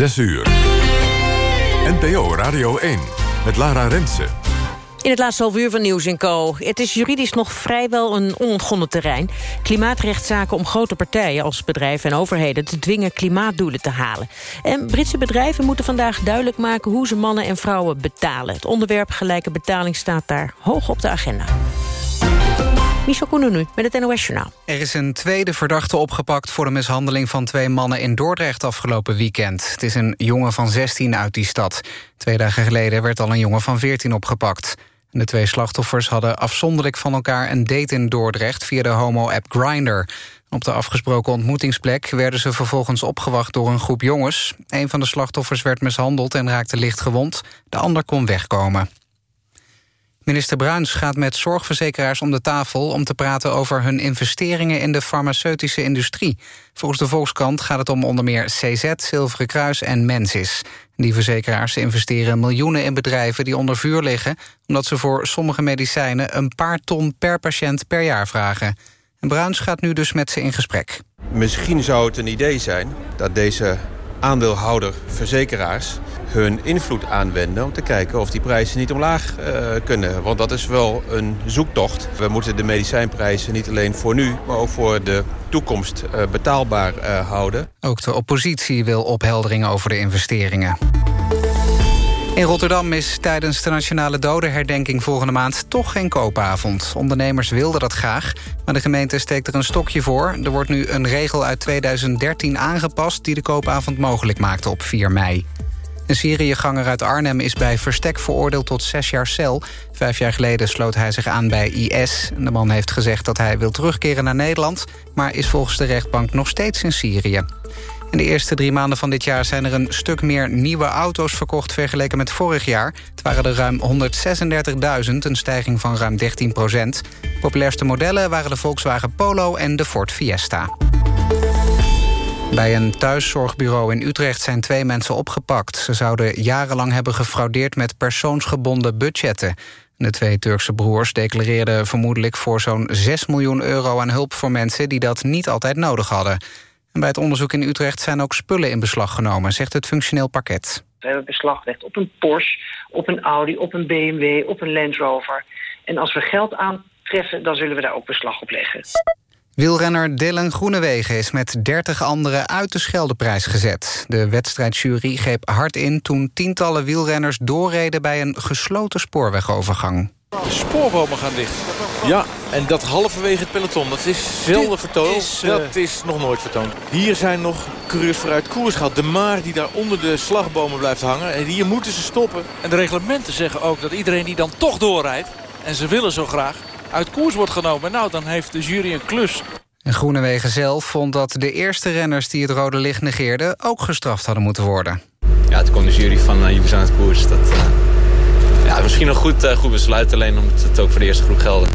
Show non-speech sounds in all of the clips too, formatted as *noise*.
6 uur. NPO Radio 1 met Lara Rensen. In het laatste half uur van Nieuws Co. Het is juridisch nog vrijwel een onontgonnen terrein. Klimaatrechtszaken om grote partijen als bedrijven en overheden... te dwingen klimaatdoelen te halen. En Britse bedrijven moeten vandaag duidelijk maken... hoe ze mannen en vrouwen betalen. Het onderwerp gelijke betaling staat daar hoog op de agenda. Michel Koenunu met het NOS Journaal. Er is een tweede verdachte opgepakt voor de mishandeling van twee mannen in Dordrecht afgelopen weekend. Het is een jongen van 16 uit die stad. Twee dagen geleden werd al een jongen van 14 opgepakt. De twee slachtoffers hadden afzonderlijk van elkaar een date in Dordrecht via de homo-app Grindr. Op de afgesproken ontmoetingsplek werden ze vervolgens opgewacht door een groep jongens. Een van de slachtoffers werd mishandeld en raakte licht gewond. De ander kon wegkomen. Minister Bruins gaat met zorgverzekeraars om de tafel... om te praten over hun investeringen in de farmaceutische industrie. Volgens de Volkskrant gaat het om onder meer CZ, Zilveren Kruis en Mensis. Die verzekeraars investeren miljoenen in bedrijven die onder vuur liggen... omdat ze voor sommige medicijnen een paar ton per patiënt per jaar vragen. En Bruins gaat nu dus met ze in gesprek. Misschien zou het een idee zijn dat deze aandeelhouder verzekeraars hun invloed aanwenden... om te kijken of die prijzen niet omlaag uh, kunnen. Want dat is wel een zoektocht. We moeten de medicijnprijzen niet alleen voor nu... maar ook voor de toekomst uh, betaalbaar uh, houden. Ook de oppositie wil opheldering over de investeringen. In Rotterdam is tijdens de Nationale Dodenherdenking volgende maand toch geen koopavond. Ondernemers wilden dat graag, maar de gemeente steekt er een stokje voor. Er wordt nu een regel uit 2013 aangepast die de koopavond mogelijk maakte op 4 mei. Een Syriëganger uit Arnhem is bij verstek veroordeeld tot zes jaar cel. Vijf jaar geleden sloot hij zich aan bij IS. De man heeft gezegd dat hij wil terugkeren naar Nederland... maar is volgens de rechtbank nog steeds in Syrië. In de eerste drie maanden van dit jaar zijn er een stuk meer nieuwe auto's verkocht vergeleken met vorig jaar. Het waren er ruim 136.000, een stijging van ruim 13 procent. Populairste modellen waren de Volkswagen Polo en de Ford Fiesta. Bij een thuiszorgbureau in Utrecht zijn twee mensen opgepakt. Ze zouden jarenlang hebben gefraudeerd met persoonsgebonden budgetten. De twee Turkse broers declareerden vermoedelijk voor zo'n 6 miljoen euro aan hulp voor mensen die dat niet altijd nodig hadden. En bij het onderzoek in Utrecht zijn ook spullen in beslag genomen, zegt het functioneel pakket. We hebben beslag gelegd op een Porsche, op een Audi, op een BMW, op een Land Rover. En als we geld aantreffen, dan zullen we daar ook beslag op leggen. Wielrenner Dylan Groenewegen is met 30 anderen uit de Scheldeprijs gezet. De wedstrijdjury greep hard in toen tientallen wielrenners doorreden... bij een gesloten spoorwegovergang. De spoorbomen gaan dicht. Ja, en dat halverwege het peloton. Dat is zelden vertoond. uh... Dat is nog nooit vertoond. Hier zijn nog coureurs vooruit koers gehad. De maar die daar onder de slagbomen blijft hangen. En hier moeten ze stoppen. En de reglementen zeggen ook dat iedereen die dan toch doorrijdt... en ze willen zo graag, uit koers wordt genomen. Nou, dan heeft de jury een klus. En Groenewegen zelf vond dat de eerste renners die het rode licht negeerden... ook gestraft hadden moeten worden. Ja, toen kwam de jury van uh, aan het koers. Dat, uh, ja, misschien een goed, uh, goed besluit, alleen omdat het ook voor de eerste groep gelden.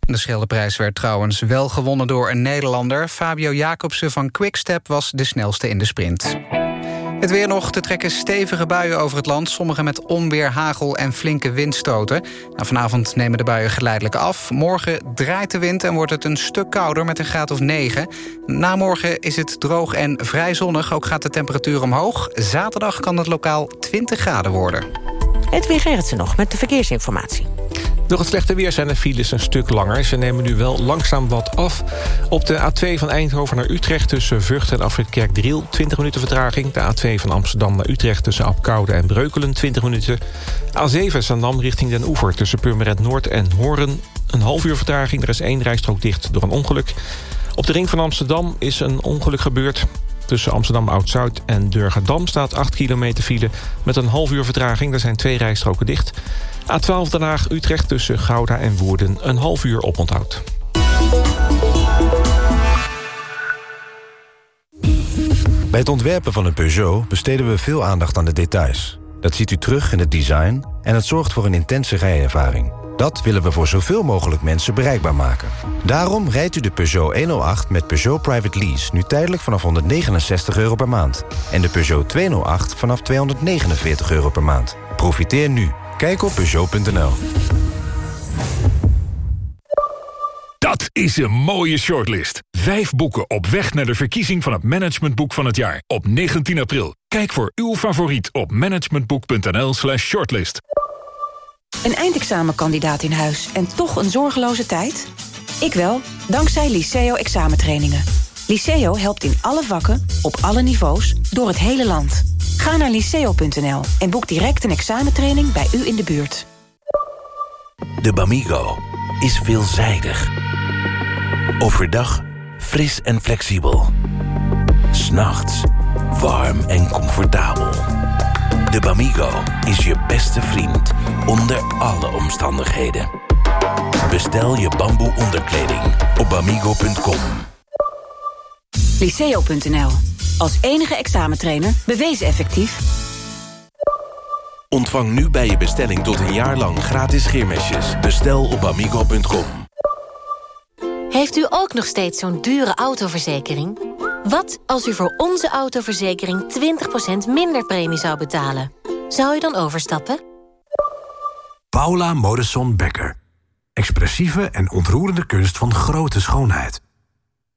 De Scheldeprijs werd trouwens wel gewonnen door een Nederlander. Fabio Jacobsen van Quickstep was de snelste in de sprint. Het weer nog te trekken stevige buien over het land. Sommige met onweer, hagel en flinke windstoten. Nou, vanavond nemen de buien geleidelijk af. Morgen draait de wind en wordt het een stuk kouder met een graad of 9. Na morgen is het droog en vrij zonnig. Ook gaat de temperatuur omhoog. Zaterdag kan het lokaal 20 graden worden. Edwin Gerritsen nog met de verkeersinformatie. Door het slechte weer zijn de files een stuk langer. Ze nemen nu wel langzaam wat af. Op de A2 van Eindhoven naar Utrecht tussen Vught en Afrit Kerkdriel... 20 minuten vertraging. De A2 van Amsterdam naar Utrecht tussen Apkoude en Breukelen 20 minuten. A7 Zandam richting Den Oever tussen Purmerend Noord en Hoorn. Een half uur vertraging. Er is één rijstrook dicht door een ongeluk. Op de ring van Amsterdam is een ongeluk gebeurd. Tussen Amsterdam Oud-Zuid en Durgerdam staat 8 kilometer file... met een half uur vertraging. Er zijn twee rijstroken dicht. A12 Den Utrecht tussen Gouda en Woerden een half uur oponthoud. Bij het ontwerpen van een Peugeot besteden we veel aandacht aan de details. Dat ziet u terug in het design en het zorgt voor een intense rijervaring. Dat willen we voor zoveel mogelijk mensen bereikbaar maken. Daarom rijdt u de Peugeot 108 met Peugeot Private Lease... nu tijdelijk vanaf 169 euro per maand. En de Peugeot 208 vanaf 249 euro per maand. Profiteer nu. Kijk op Peugeot.nl. Dat is een mooie shortlist. Vijf boeken op weg naar de verkiezing van het managementboek van het jaar. Op 19 april. Kijk voor uw favoriet op managementboek.nl slash shortlist. Een eindexamenkandidaat in huis en toch een zorgeloze tijd? Ik wel, dankzij Liceo examentrainingen. Liceo helpt in alle vakken, op alle niveaus, door het hele land. Ga naar liceo.nl en boek direct een examentraining bij u in de buurt. De Bamigo is veelzijdig. Overdag fris en flexibel. S'nachts warm en comfortabel. De Bamigo is je beste vriend onder alle omstandigheden. Bestel je bamboe onderkleding op bamigo.com. Liceo.nl. Als enige examentrainer bewezen effectief. Ontvang nu bij je bestelling tot een jaar lang gratis scheermesjes. Bestel op amigo.com. Heeft u ook nog steeds zo'n dure autoverzekering? Wat als u voor onze autoverzekering 20% minder premie zou betalen? Zou u dan overstappen? Paula Modesson Becker. Expressieve en ontroerende kunst van grote schoonheid.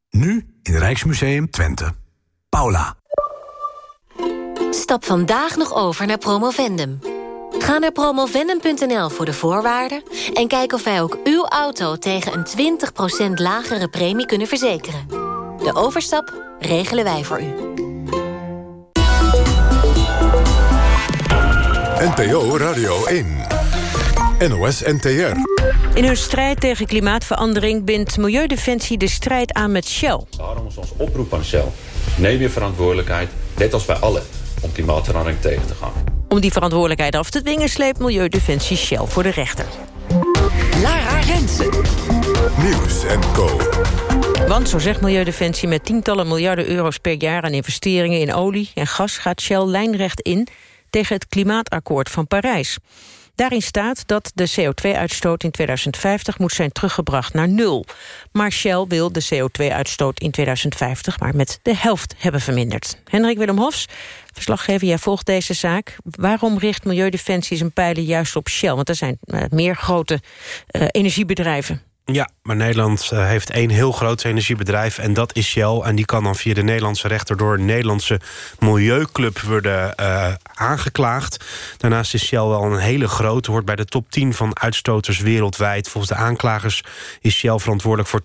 Nu in Rijksmuseum Twente. Paula. Stap vandaag nog over naar Promovendum. Ga naar promovendum.nl voor de voorwaarden... en kijk of wij ook uw auto tegen een 20% lagere premie kunnen verzekeren. De overstap regelen wij voor u. NPO Radio 1. NOS NTR. In hun strijd tegen klimaatverandering bindt Milieudefensie de strijd aan met Shell. Daarom is ons oproep aan Shell. Neem je verantwoordelijkheid, net als wij allen, om klimaatverandering tegen te gaan. Om die verantwoordelijkheid af te dwingen sleept Milieudefensie Shell voor de rechter. Lara Rensen. Nieuws en Co. Want, zo zegt Milieudefensie, met tientallen miljarden euro's per jaar... aan investeringen in olie en gas gaat Shell lijnrecht in... tegen het klimaatakkoord van Parijs. Daarin staat dat de CO2-uitstoot in 2050 moet zijn teruggebracht naar nul. Maar Shell wil de CO2-uitstoot in 2050 maar met de helft hebben verminderd. Hendrik Willem Hofs, verslaggever, jij volgt deze zaak. Waarom richt Milieudefensie zijn pijlen juist op Shell? Want er zijn uh, meer grote uh, energiebedrijven. Ja, maar Nederland uh, heeft één heel groot energiebedrijf... en dat is Shell. En die kan dan via de Nederlandse rechter... door een Nederlandse milieuclub worden uh, aangeklaagd. Daarnaast is Shell wel een hele grote... hoort bij de top 10 van uitstoters wereldwijd. Volgens de aanklagers is Shell verantwoordelijk voor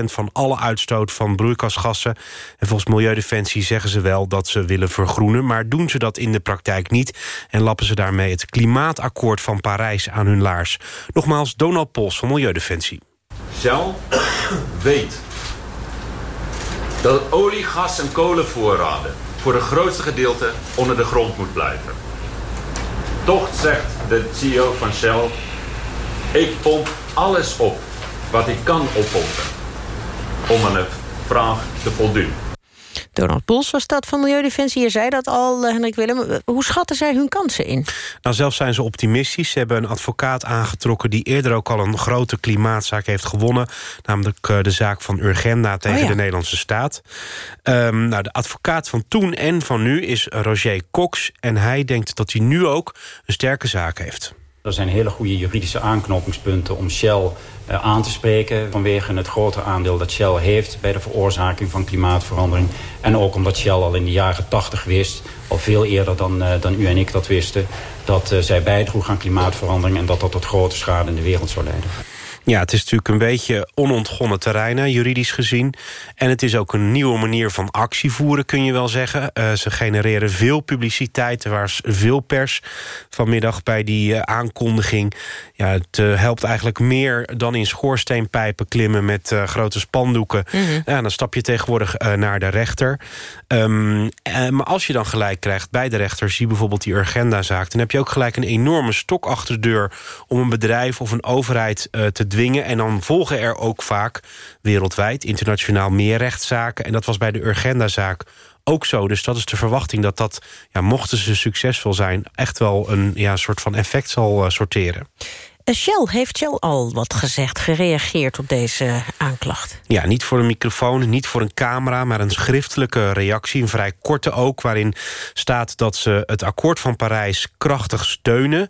2% van alle uitstoot van broeikasgassen. En volgens Milieudefensie zeggen ze wel dat ze willen vergroenen... maar doen ze dat in de praktijk niet... en lappen ze daarmee het klimaatakkoord van Parijs aan hun laars. Nogmaals, Donald Pols van Milieudefensie. Shell weet dat olie, gas en kolenvoorraden voor het grootste gedeelte onder de grond moet blijven. Toch zegt de CEO van Shell, ik pomp alles op wat ik kan oppompen om aan de vraag te voldoen. Donald Pols was dat van Milieudefensie. Je zei dat al, uh, Hendrik Willem. Hoe schatten zij hun kansen in? Nou, zelf zijn ze optimistisch. Ze hebben een advocaat aangetrokken... die eerder ook al een grote klimaatzaak heeft gewonnen. Namelijk uh, de zaak van Urgenda tegen oh ja. de Nederlandse staat. Um, nou, de advocaat van toen en van nu is Roger Cox. En hij denkt dat hij nu ook een sterke zaak heeft. Er zijn hele goede juridische aanknopingspunten om Shell uh, aan te spreken... vanwege het grote aandeel dat Shell heeft bij de veroorzaking van klimaatverandering. En ook omdat Shell al in de jaren 80 wist, al veel eerder dan, uh, dan u en ik dat wisten... dat uh, zij bijdroeg aan klimaatverandering en dat dat tot grote schade in de wereld zou leiden. Ja, het is natuurlijk een beetje onontgonnen terreinen, juridisch gezien. En het is ook een nieuwe manier van actie voeren, kun je wel zeggen. Uh, ze genereren veel publiciteit, er was veel pers vanmiddag bij die uh, aankondiging. Ja, het uh, helpt eigenlijk meer dan in schoorsteenpijpen klimmen met grote spandoeken. Mm -hmm. ja, dan stap je tegenwoordig naar de rechter. Um, maar als je dan gelijk krijgt bij de rechter, zie bijvoorbeeld die Urgenda-zaak... dan heb je ook gelijk een enorme stok achter de deur... om een bedrijf of een overheid te dwingen. En dan volgen er ook vaak wereldwijd, internationaal meer rechtszaken. En dat was bij de Urgenda-zaak ook zo. Dus dat is de verwachting dat dat, ja, mochten ze succesvol zijn... echt wel een ja, soort van effect zal uh, sorteren. Eh, Shell, heeft Shell al wat gezegd, gereageerd op deze aanklacht? Ja, niet voor een microfoon, niet voor een camera... maar een schriftelijke reactie, een vrij korte ook... waarin staat dat ze het akkoord van Parijs krachtig steunen...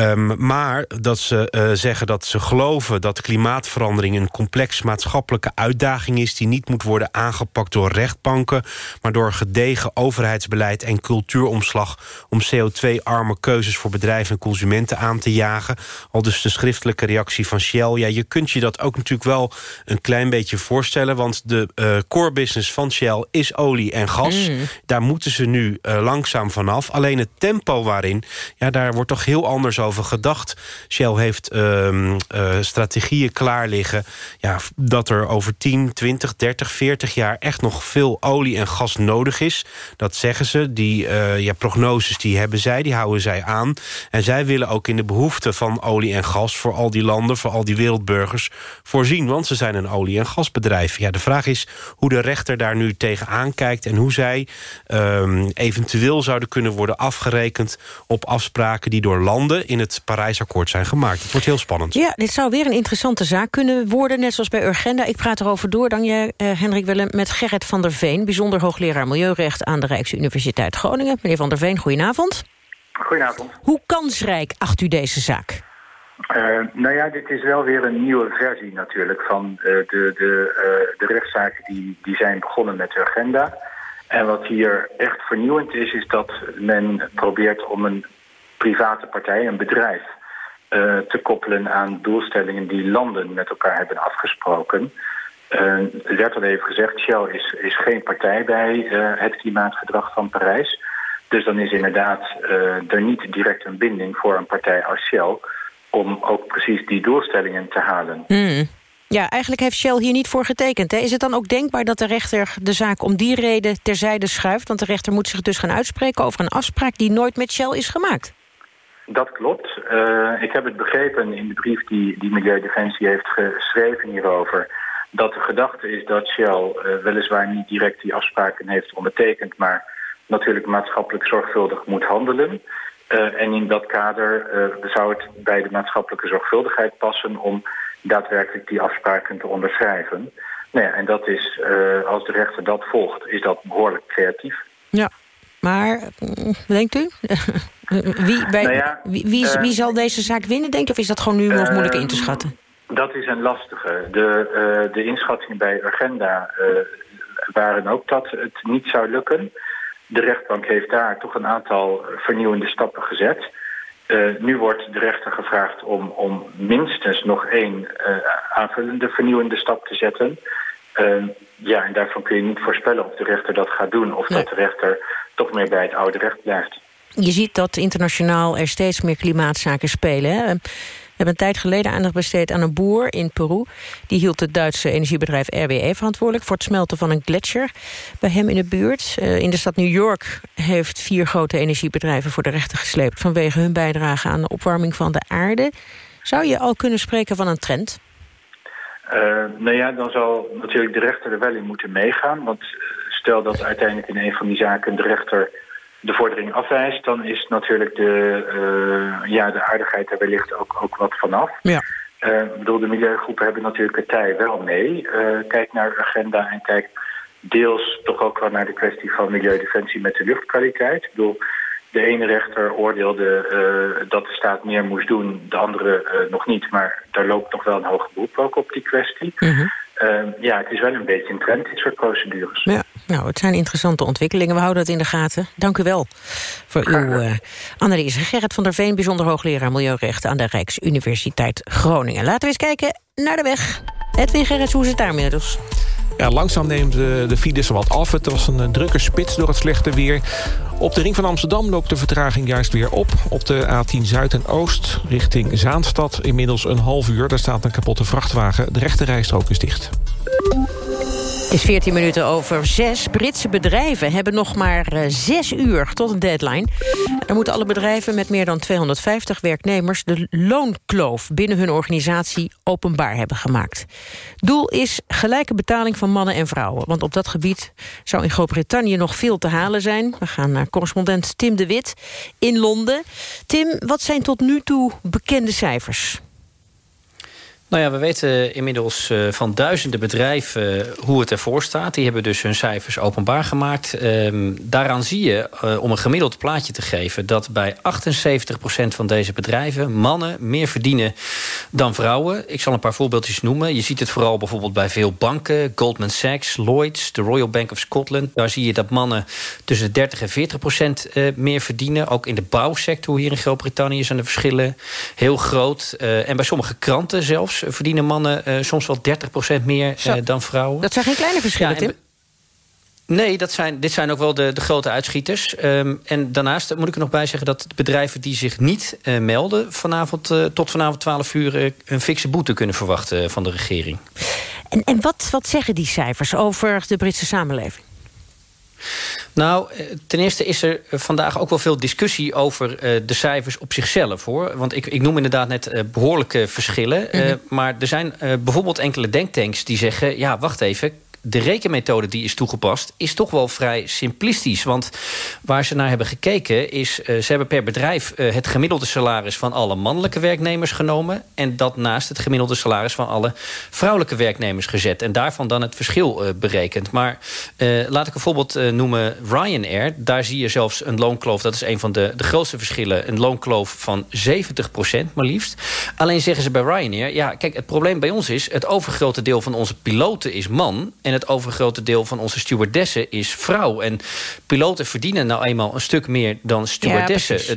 Um, maar dat ze uh, zeggen dat ze geloven dat klimaatverandering... een complex maatschappelijke uitdaging is... die niet moet worden aangepakt door rechtbanken... maar door gedegen overheidsbeleid en cultuuromslag... om CO2-arme keuzes voor bedrijven en consumenten aan te jagen. Al dus de schriftelijke reactie van Shell. Ja, je kunt je dat ook natuurlijk wel een klein beetje voorstellen... want de uh, core business van Shell is olie en gas. Mm. Daar moeten ze nu uh, langzaam vanaf. Alleen het tempo waarin, ja, daar wordt toch heel anders over gedacht. Shell heeft uh, strategieën klaar liggen... Ja, dat er over 10, 20, 30, 40 jaar echt nog veel olie en gas nodig is. Dat zeggen ze. Die ja, prognoses die hebben zij, die houden zij aan. En zij willen ook in de behoefte van olie en gas... voor al die landen, voor al die wereldburgers voorzien. Want ze zijn een olie- en gasbedrijf. Ja, de vraag is hoe de rechter daar nu tegenaan kijkt... en hoe zij um, eventueel zouden kunnen worden afgerekend... op afspraken die door landen in het Parijsakkoord zijn gemaakt. Het wordt heel spannend. Ja, dit zou weer een interessante zaak kunnen worden, net zoals bij Urgenda. Ik praat erover door, dank je, uh, Hendrik Willem, met Gerrit van der Veen... bijzonder hoogleraar Milieurecht aan de Rijksuniversiteit Groningen. Meneer van der Veen, goedenavond. Goedenavond. Hoe kansrijk acht u deze zaak? Uh, nou ja, dit is wel weer een nieuwe versie natuurlijk van uh, de, de, uh, de rechtszaken die, die zijn begonnen met Urgenda. En wat hier echt vernieuwend is, is dat men probeert om een private partij, een bedrijf, te koppelen aan doelstellingen die landen met elkaar hebben afgesproken. Werd al even gezegd, Shell is, is geen partij bij het klimaatverdrag van Parijs. Dus dan is inderdaad er niet direct een binding voor een partij als Shell... om ook precies die doelstellingen te halen. Mm. Ja, eigenlijk heeft Shell hier niet voor getekend. Hè? Is het dan ook denkbaar dat de rechter de zaak om die reden terzijde schuift? Want de rechter moet zich dus gaan uitspreken over een afspraak... die nooit met Shell is gemaakt. Dat klopt. Uh, ik heb het begrepen in de brief die, die Milieudefensie heeft geschreven hierover... dat de gedachte is dat Shell uh, weliswaar niet direct die afspraken heeft ondertekend... maar natuurlijk maatschappelijk zorgvuldig moet handelen. Uh, en in dat kader zou het bij de maatschappelijke zorgvuldigheid passen... om daadwerkelijk die afspraken te onderschrijven. Nou ja, en dat is, als de rechter dat volgt, is dat behoorlijk creatief. Ja, maar denkt u? *laughs* wie, bij, nou ja, wie, wie, wie, zal deze zaak winnen, denk je? Of is dat gewoon nu nog moeilijk in te schatten? Dat is een lastige. De, de inschattingen bij Urgenda waren ook dat het niet zou lukken. De rechtbank heeft daar toch een aantal vernieuwende stappen gezet. nu wordt de rechter gevraagd om, om minstens nog één aanvullende vernieuwende stap te zetten. ja, en daarvan kun je niet voorspellen of de rechter dat gaat doen... of nee. dat de rechter toch meer bij het oude recht blijft. Je ziet dat internationaal er steeds meer klimaatzaken spelen. Hè? Hebben een tijd geleden aandacht besteed aan een boer in Peru. Die hield het Duitse energiebedrijf RWE verantwoordelijk... voor het smelten van een gletsjer bij hem in de buurt. Uh, in de stad New York heeft vier grote energiebedrijven voor de rechter gesleept... vanwege hun bijdrage aan de opwarming van de aarde. Zou je al kunnen spreken van een trend? Uh, nou ja, dan zal natuurlijk de rechter er wel in moeten meegaan. Want stel dat uiteindelijk in een van die zaken de rechter de vordering afwijst, dan is natuurlijk de, uh, ja, de aardigheid er wellicht ook, ook wat vanaf. Ja. Uh, ik bedoel, de milieugroepen hebben natuurlijk het tij wel mee. Uh, kijk naar de agenda en kijk deels toch ook wel naar de kwestie van milieudefensie met de luchtkwaliteit. Ik bedoel, de ene rechter oordeelde dat de staat meer moest doen, de andere nog niet. Maar daar loopt nog wel een hoger beroep ook op die kwestie. Uh, ja, het is wel een beetje een trend, dit soort procedures. Ja, nou, het zijn interessante ontwikkelingen. We houden het in de gaten. Dank u wel voor uw analyse. Gerrit van der Veen, bijzonder hoogleraar Milieurecht... aan de Rijksuniversiteit Groningen. Laten we eens kijken naar de weg. Edwin Gerrits, hoe is het daarmee dus? Ja, langzaam neemt de, de files wat af. Het was een drukke spits door het slechte weer. Op de ring van Amsterdam loopt de vertraging juist weer op. Op de A10 Zuid en Oost richting Zaanstad inmiddels een half uur. Daar staat een kapotte vrachtwagen. De rechte rijstrook is dicht. Het is 14 minuten over zes. Britse bedrijven hebben nog maar eh, zes uur tot een deadline. Dan moeten alle bedrijven met meer dan 250 werknemers... de loonkloof binnen hun organisatie openbaar hebben gemaakt. Doel is gelijke betaling van mannen en vrouwen. Want op dat gebied zou in Groot-Brittannië nog veel te halen zijn. We gaan naar correspondent Tim de Wit in Londen. Tim, wat zijn tot nu toe bekende cijfers? Nou ja, we weten inmiddels uh, van duizenden bedrijven uh, hoe het ervoor staat. Die hebben dus hun cijfers openbaar gemaakt. Um, daaraan zie je, uh, om een gemiddeld plaatje te geven... dat bij 78% van deze bedrijven mannen meer verdienen dan vrouwen. Ik zal een paar voorbeeldjes noemen. Je ziet het vooral bijvoorbeeld bij veel banken. Goldman Sachs, Lloyds, de Royal Bank of Scotland. Daar zie je dat mannen tussen 30 en 40% meer verdienen. Ook in de bouwsector hier in Groot-Brittannië zijn de verschillen heel groot. en bij sommige kranten zelfs verdienen mannen uh, soms wel 30% meer uh, dan vrouwen. Dat zijn geen kleine verschillen, ja, Tim. Nee, dat zijn, dit zijn ook wel de, de grote uitschieters. Um, en daarnaast moet ik er nog bij zeggen dat bedrijven die zich niet uh, melden... Vanavond, uh, tot vanavond 12 uur uh, een fikse boete kunnen verwachten van de regering. En, en wat, wat zeggen die cijfers over de Britse samenleving? Nou, ten eerste is er vandaag ook wel veel discussie over uh, de cijfers op zichzelf. hoor. Want ik, ik noem inderdaad net uh, behoorlijke verschillen. Mm -hmm. uh, maar er zijn bijvoorbeeld enkele denktanks die zeggen... ja, wacht even, de rekenmethode die is toegepast is toch wel vrij simplistisch. Want waar ze naar hebben gekeken is... Uh, ze hebben per bedrijf uh, het gemiddelde salaris van alle mannelijke werknemers genomen... en dat naast het gemiddelde salaris van alle vrouwelijke werknemers gezet. En daarvan dan het verschil uh, berekend. Maar laat ik een voorbeeld noemen Ryanair. Daar zie je zelfs een loonkloof, dat is een van de, de grootste verschillen... een loonkloof van 70% maar liefst. Alleen zeggen ze bij Ryanair... ja, kijk, het probleem bij ons is... het overgrote deel van onze piloten is man... en het overgrote deel van onze stewardessen is vrouw. En piloten verdienen nou eenmaal een stuk meer dan stewardessen. Ja,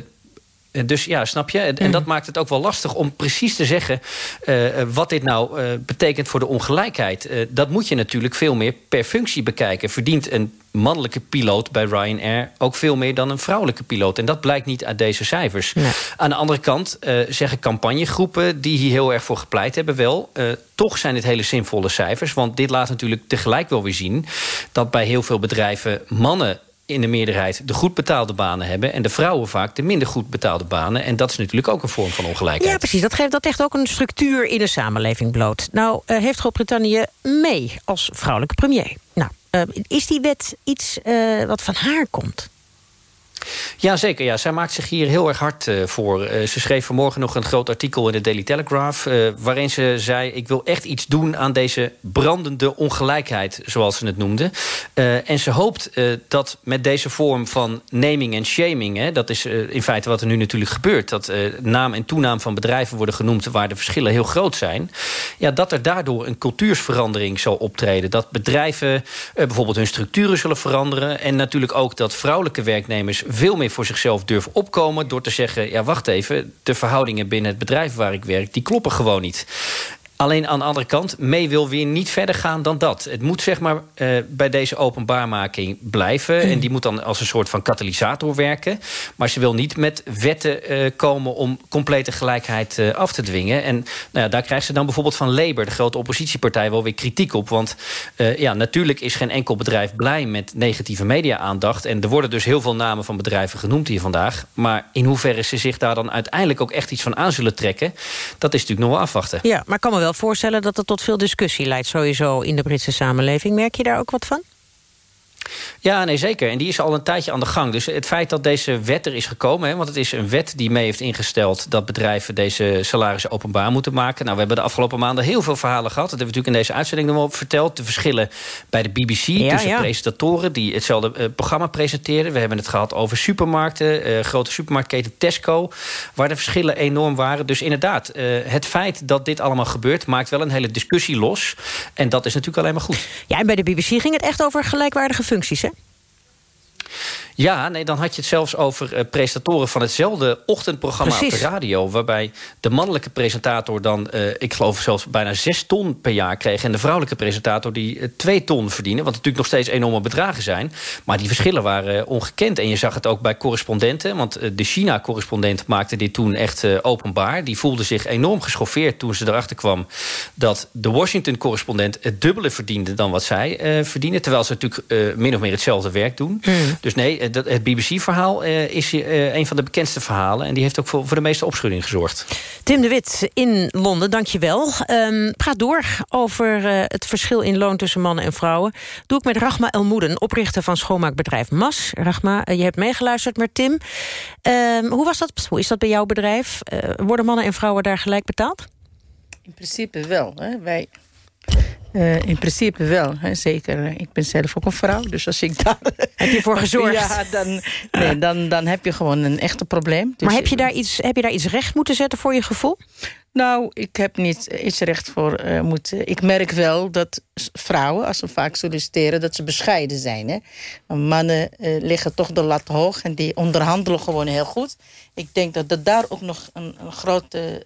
dus ja, snap je? En, mm. dat maakt het ook wel lastig om precies te zeggen... Uh, wat dit nou uh, betekent voor de ongelijkheid. Uh, dat moet je natuurlijk veel meer per functie bekijken. Verdient een mannelijke piloot bij Ryanair ook veel meer dan een vrouwelijke piloot. En dat blijkt niet uit deze cijfers. Nee. Aan de andere kant zeggen campagnegroepen die hier heel erg voor gepleit hebben wel... toch zijn dit hele zinvolle cijfers. Want dit laat natuurlijk tegelijk wel weer zien... dat bij heel veel bedrijven mannen in de meerderheid de goed betaalde banen hebben... en de vrouwen vaak de minder goed betaalde banen. En dat is natuurlijk ook een vorm van ongelijkheid. Ja, precies. Dat geeft dat echt ook een structuur in de samenleving bloot. Nou, uh, heeft Groot-Brittannië mee als vrouwelijke premier. Nou, uh, is die wet iets uh, wat van haar komt? Jazeker, ja. zij maakt zich hier heel erg hard uh, voor. Uh, ze schreef vanmorgen nog een groot artikel in de Daily Telegraph... Uh, waarin ze zei, ik wil echt iets doen aan deze brandende ongelijkheid... zoals ze het noemde. en ze hoopt dat met deze vorm van naming en shaming... Hè, dat is in feite wat er nu natuurlijk gebeurt... dat naam en toenaam van bedrijven worden genoemd... waar de verschillen heel groot zijn... Ja, dat er daardoor een cultuursverandering zal optreden. Dat bedrijven bijvoorbeeld hun structuren zullen veranderen... en natuurlijk ook dat vrouwelijke werknemers veel meer voor zichzelf durven opkomen... door te zeggen, ja, wacht even, de verhoudingen binnen het bedrijf waar ik werk... die kloppen gewoon niet. Alleen aan de andere kant, mee wil weer niet verder gaan dan dat. Het moet zeg maar uh, bij deze openbaarmaking blijven. En die moet dan als een soort van katalysator werken. Maar ze wil niet met wetten uh, komen om complete gelijkheid uh, af te dwingen. En nou ja, daar krijgt ze dan bijvoorbeeld van Labour, de grote oppositiepartij, wel weer kritiek op. Want ja, natuurlijk is geen enkel bedrijf blij met negatieve media-aandacht. En er worden dus heel veel namen van bedrijven genoemd hier vandaag. Maar in hoeverre ze zich daar dan uiteindelijk ook echt iets van aan zullen trekken... dat is natuurlijk nog wel afwachten. Ja, maar kan wel voorstellen dat het tot veel discussie leidt... sowieso in de Britse samenleving. Merk je daar ook wat van? Ja, nee, zeker. En die is al een tijdje aan de gang. Dus het feit dat deze wet er is gekomen... Hè, want het is een wet die mee heeft ingesteld... dat bedrijven deze salarissen openbaar moeten maken. Nou, we hebben de afgelopen maanden heel veel verhalen gehad. Dat hebben we natuurlijk in deze uitzending nog wel verteld. De verschillen bij de BBC ja, tussen ja. presentatoren... die hetzelfde uh, programma presenteren. We hebben het gehad over supermarkten. Uh, grote supermarktketen Tesco. Waar de verschillen enorm waren. Dus inderdaad, uh, het feit dat dit allemaal gebeurt... maakt wel een hele discussie los. En dat is natuurlijk alleen maar goed. Ja, en bij de BBC ging het echt over gelijkwaardige functies, hè? Ja, nee, dan had je het zelfs over uh, presentatoren van hetzelfde ochtendprogramma Precies. op de radio. Waarbij de mannelijke presentator dan, uh, ik geloof zelfs bijna zes ton per jaar kreeg. En de vrouwelijke presentator die uh, twee ton verdienen. Wat natuurlijk nog steeds enorme bedragen zijn. Maar die verschillen waren ongekend. En je zag het ook bij correspondenten. Want de China-correspondent maakte dit toen echt openbaar. Die voelde zich enorm geschoffeerd toen ze erachter kwam... dat de Washington-correspondent het dubbele verdiende dan wat zij verdienen. Terwijl ze natuurlijk min of meer hetzelfde werk doen. Mm. Dus nee, dat, het BBC-verhaal uh, is uh, een van de bekendste verhalen. En die heeft ook voor, voor de meeste opschudding gezorgd. Tim de Wit in Londen, dank je wel. Um, praat door over uh, het verschil in loon tussen mannen en vrouwen. Doe ik met Rachma Elmoeden, oprichter van schoonmaakbedrijf MAS. Rachma, je hebt meegeluisterd met Tim. Um, hoe was dat? Hoe is dat bij jouw bedrijf? worden mannen en vrouwen daar gelijk betaald? In principe wel. Hè. Wij uh, in principe wel, hè, zeker. Ik ben zelf ook een vrouw, dus als ik daar... Heb je voor *laughs* gezorgd? Ja, dan, nee, dan, dan heb je gewoon een echte probleem. Dus maar heb je, daar iets, heb je daar iets recht moeten zetten voor je gevoel? Nou, ik heb niet iets recht voor uh, moeten. Ik merk wel dat vrouwen, als ze vaak solliciteren... dat ze bescheiden zijn. Hè? Mannen uh, liggen toch de lat hoog en die onderhandelen gewoon heel goed. Ik denk dat, dat daar ook nog een, een grote...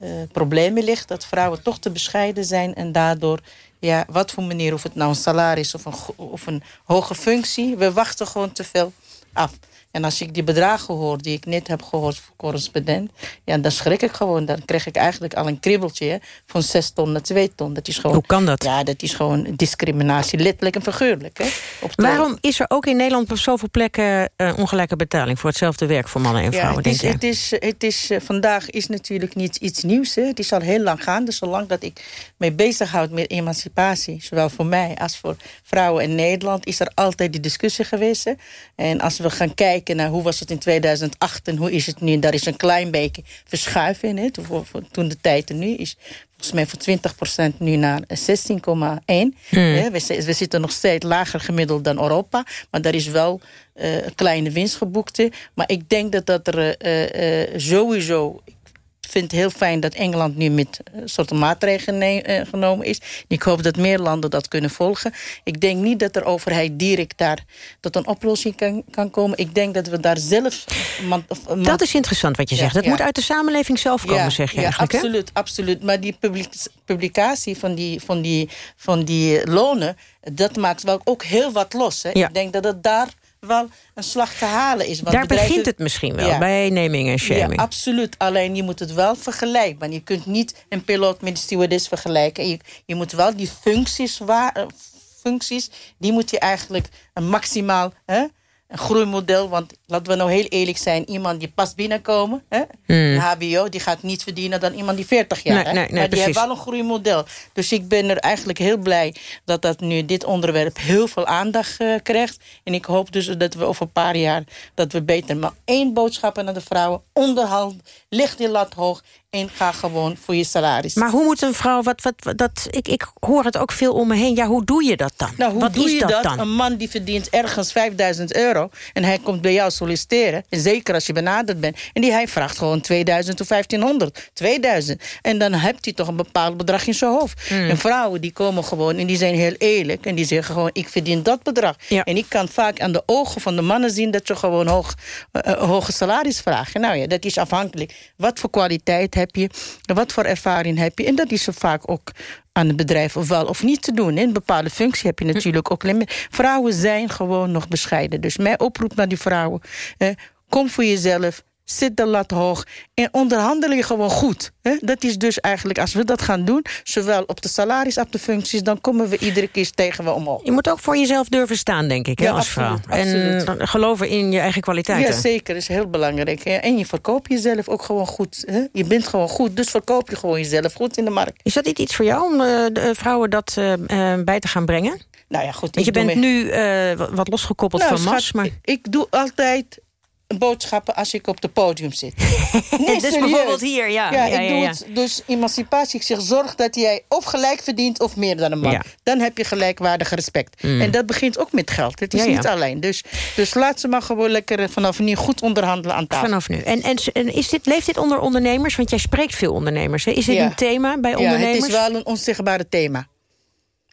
Uh, problemen ligt. Dat vrouwen toch te bescheiden zijn en daardoor, ja, wat voor manier, of het nou een salaris of een, of een hoge functie, we wachten gewoon te veel af. En als ik die bedragen hoor die ik net heb gehoord voor correspondent... ja, dan schrik ik gewoon. Dan krijg ik eigenlijk al een kribbeltje hè, van 6 ton naar 2 ton. Dat is gewoon, Hoe kan dat? Ja, dat is gewoon discriminatie, letterlijk en figuurlijk. Hè, Waarom is er ook in Nederland op zoveel plekken... Uh, ongelijke betaling voor hetzelfde werk voor mannen en vrouwen, ja, het is, denk het is, het is, uh, Vandaag is natuurlijk niet iets nieuws. Hè. Het is al heel lang gaande. Zolang dat ik mee bezighoud met emancipatie... zowel voor mij als voor vrouwen in Nederland... is er altijd die discussie geweest. Hè. En als we gaan kijken naar hoe was het in 2008 en hoe is het nu. Daar is een klein beetje verschuiving. Hè. Toen, toen de tijd er nu is volgens mij van 20% nu naar 16,1. Mm. We, we, zitten nog steeds lager gemiddeld dan Europa. Maar daar is wel uh, een kleine winst geboekt. Maar ik denk dat dat er uh, uh, sowieso vind het heel fijn dat Engeland nu met uh, soorten maatregelen uh, genomen is. Ik hoop dat meer landen dat kunnen volgen. Ik denk niet dat de overheid direct daar tot een oplossing kan, kan komen. Ik denk dat we daar zelf... Man, man, dat is interessant wat je zegt. Dat ja. moet uit de samenleving zelf komen, ja, zeg je ja, eigenlijk. absoluut, hè? absoluut. Maar die publicatie van die, van die, van die lonen... dat maakt wel ook heel wat los. Hè? Ik denk dat het daar wel een slag te halen is. Want Daar begint het misschien wel, ja. bij naming en shaming. Ja, absoluut. Alleen je moet het wel vergelijken. Je kunt niet een piloot met een stewardess vergelijken. Je, je moet wel die functies, waar, functies... die moet je eigenlijk een maximaal... Hè, een groeimodel, want laten we nou heel eerlijk zijn... iemand die pas binnenkomen, hè, een hbo... die gaat niet verdienen dan iemand die 40 jaar. Nee, hè? nee, nee, maar die heeft wel een groeimodel. Dus ik ben er eigenlijk heel blij dat dat nu dit onderwerp... heel veel aandacht uh, krijgt. En ik hoop dus dat we over een paar jaar dat we beter... maar één boodschap aan de vrouwen. Onderhand, ligt die lat hoog... en ga gewoon voor je salaris. Maar hoe moet een vrouw... Wat, wat, wat, dat, ik, ik hoor het ook veel om me heen. Ja, hoe doe je dat dan? Nou, hoe wat doe is je dat, dan? Een man die verdient ergens 5000 euro... en hij komt bij jou solliciteren. En zeker als je benaderd bent. En die, hij vraagt gewoon 2000 of 1500. 2000. En dan hebt hij toch een bepaald bedrag in zijn hoofd. Hmm. En vrouwen die komen gewoon en die zijn heel eerlijk. En die zeggen gewoon, ik verdien dat bedrag. Ja. En ik kan vaak aan de ogen van de mannen zien... dat ze gewoon hoog, uh, hoge salaris vragen. Nou ja, dat is afhankelijk. Wat voor kwaliteit heb je? Wat voor ervaring heb je? En dat is er vaak ook aan het bedrijf of wel of niet te doen. In een bepaalde functie heb je natuurlijk ook... Vrouwen zijn gewoon nog bescheiden. Dus mijn oproep naar die vrouwen... Kom voor jezelf, zit de lat hoog en onderhandel je gewoon goed. Hè? Dat is dus eigenlijk, als we dat gaan doen... zowel op de salaris als op de functies... dan komen we iedere keer tegen we omhoog. Je moet ook voor jezelf durven staan, denk ik, hè, Ja, als vrouw. absoluut. En geloven in je eigen kwaliteiten. Ja, zeker. Is heel belangrijk. hè. En je verkoopt jezelf ook gewoon goed. Hè? Je bent gewoon goed, dus verkoop je gewoon jezelf goed in de markt. Is dat niet iets voor jou om eh, de vrouwen dat eh, eh, bij te gaan brengen? Nou ja, goed. Want je bent nu eh, wat- wat losgekoppeld Nou, van schat, Mas. Maar... Ik doe altijd boodschappen als ik op het podium zit. *laughs* Nee, Dus bijvoorbeeld hier, ja. Ja, Ja, ik ja, doe ja. het. Dus emancipatie, ik zeg, zorg dat jij of gelijk verdient of meer dan een man. Ja. Dan heb je gelijkwaardig respect. Mm. En dat begint ook met geld. Het is Ja, ja. niet alleen. Dus, dus laat ze maar gewoon lekker eh, vanaf nu goed onderhandelen aan tafel. Vanaf nu. En, en, en is dit, leeft dit onder ondernemers? Want jij spreekt veel ondernemers. Hè? Is dit Ja. een thema bij Ja, ondernemers? het is wel een onzichtbare thema.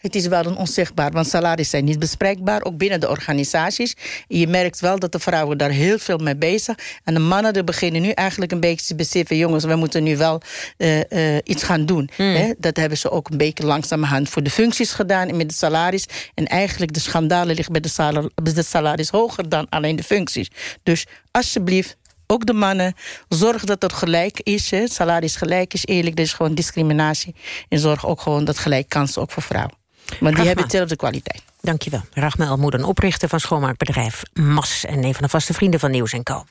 Het is wel een onzichtbaar. Want salarissen zijn niet bespreekbaar, ook binnen de organisaties. Je merkt wel dat de vrouwen daar heel veel mee bezig. En de mannen die beginnen nu eigenlijk een beetje te beseffen... jongens, we moeten nu wel uh, uh, iets gaan doen. Hmm. Hè? Dat hebben ze ook een beetje langzamerhand voor de functies gedaan... en met de salaris. En eigenlijk de schandalen liggen bij de, salar bij de salaris hoger dan alleen de functies. Dus alsjeblieft, ook de mannen. Zorg dat het gelijk is. Hè. Salaris gelijk is eerlijk. Dat is gewoon discriminatie. En zorg ook gewoon dat gelijk kansen ook voor vrouwen. Want die hebben dezelfde kwaliteit. Dankjewel. Rachma Elmoeden, oprichter van schoonmaakbedrijf MAS... en een van de vaste vrienden van Nieuws Co.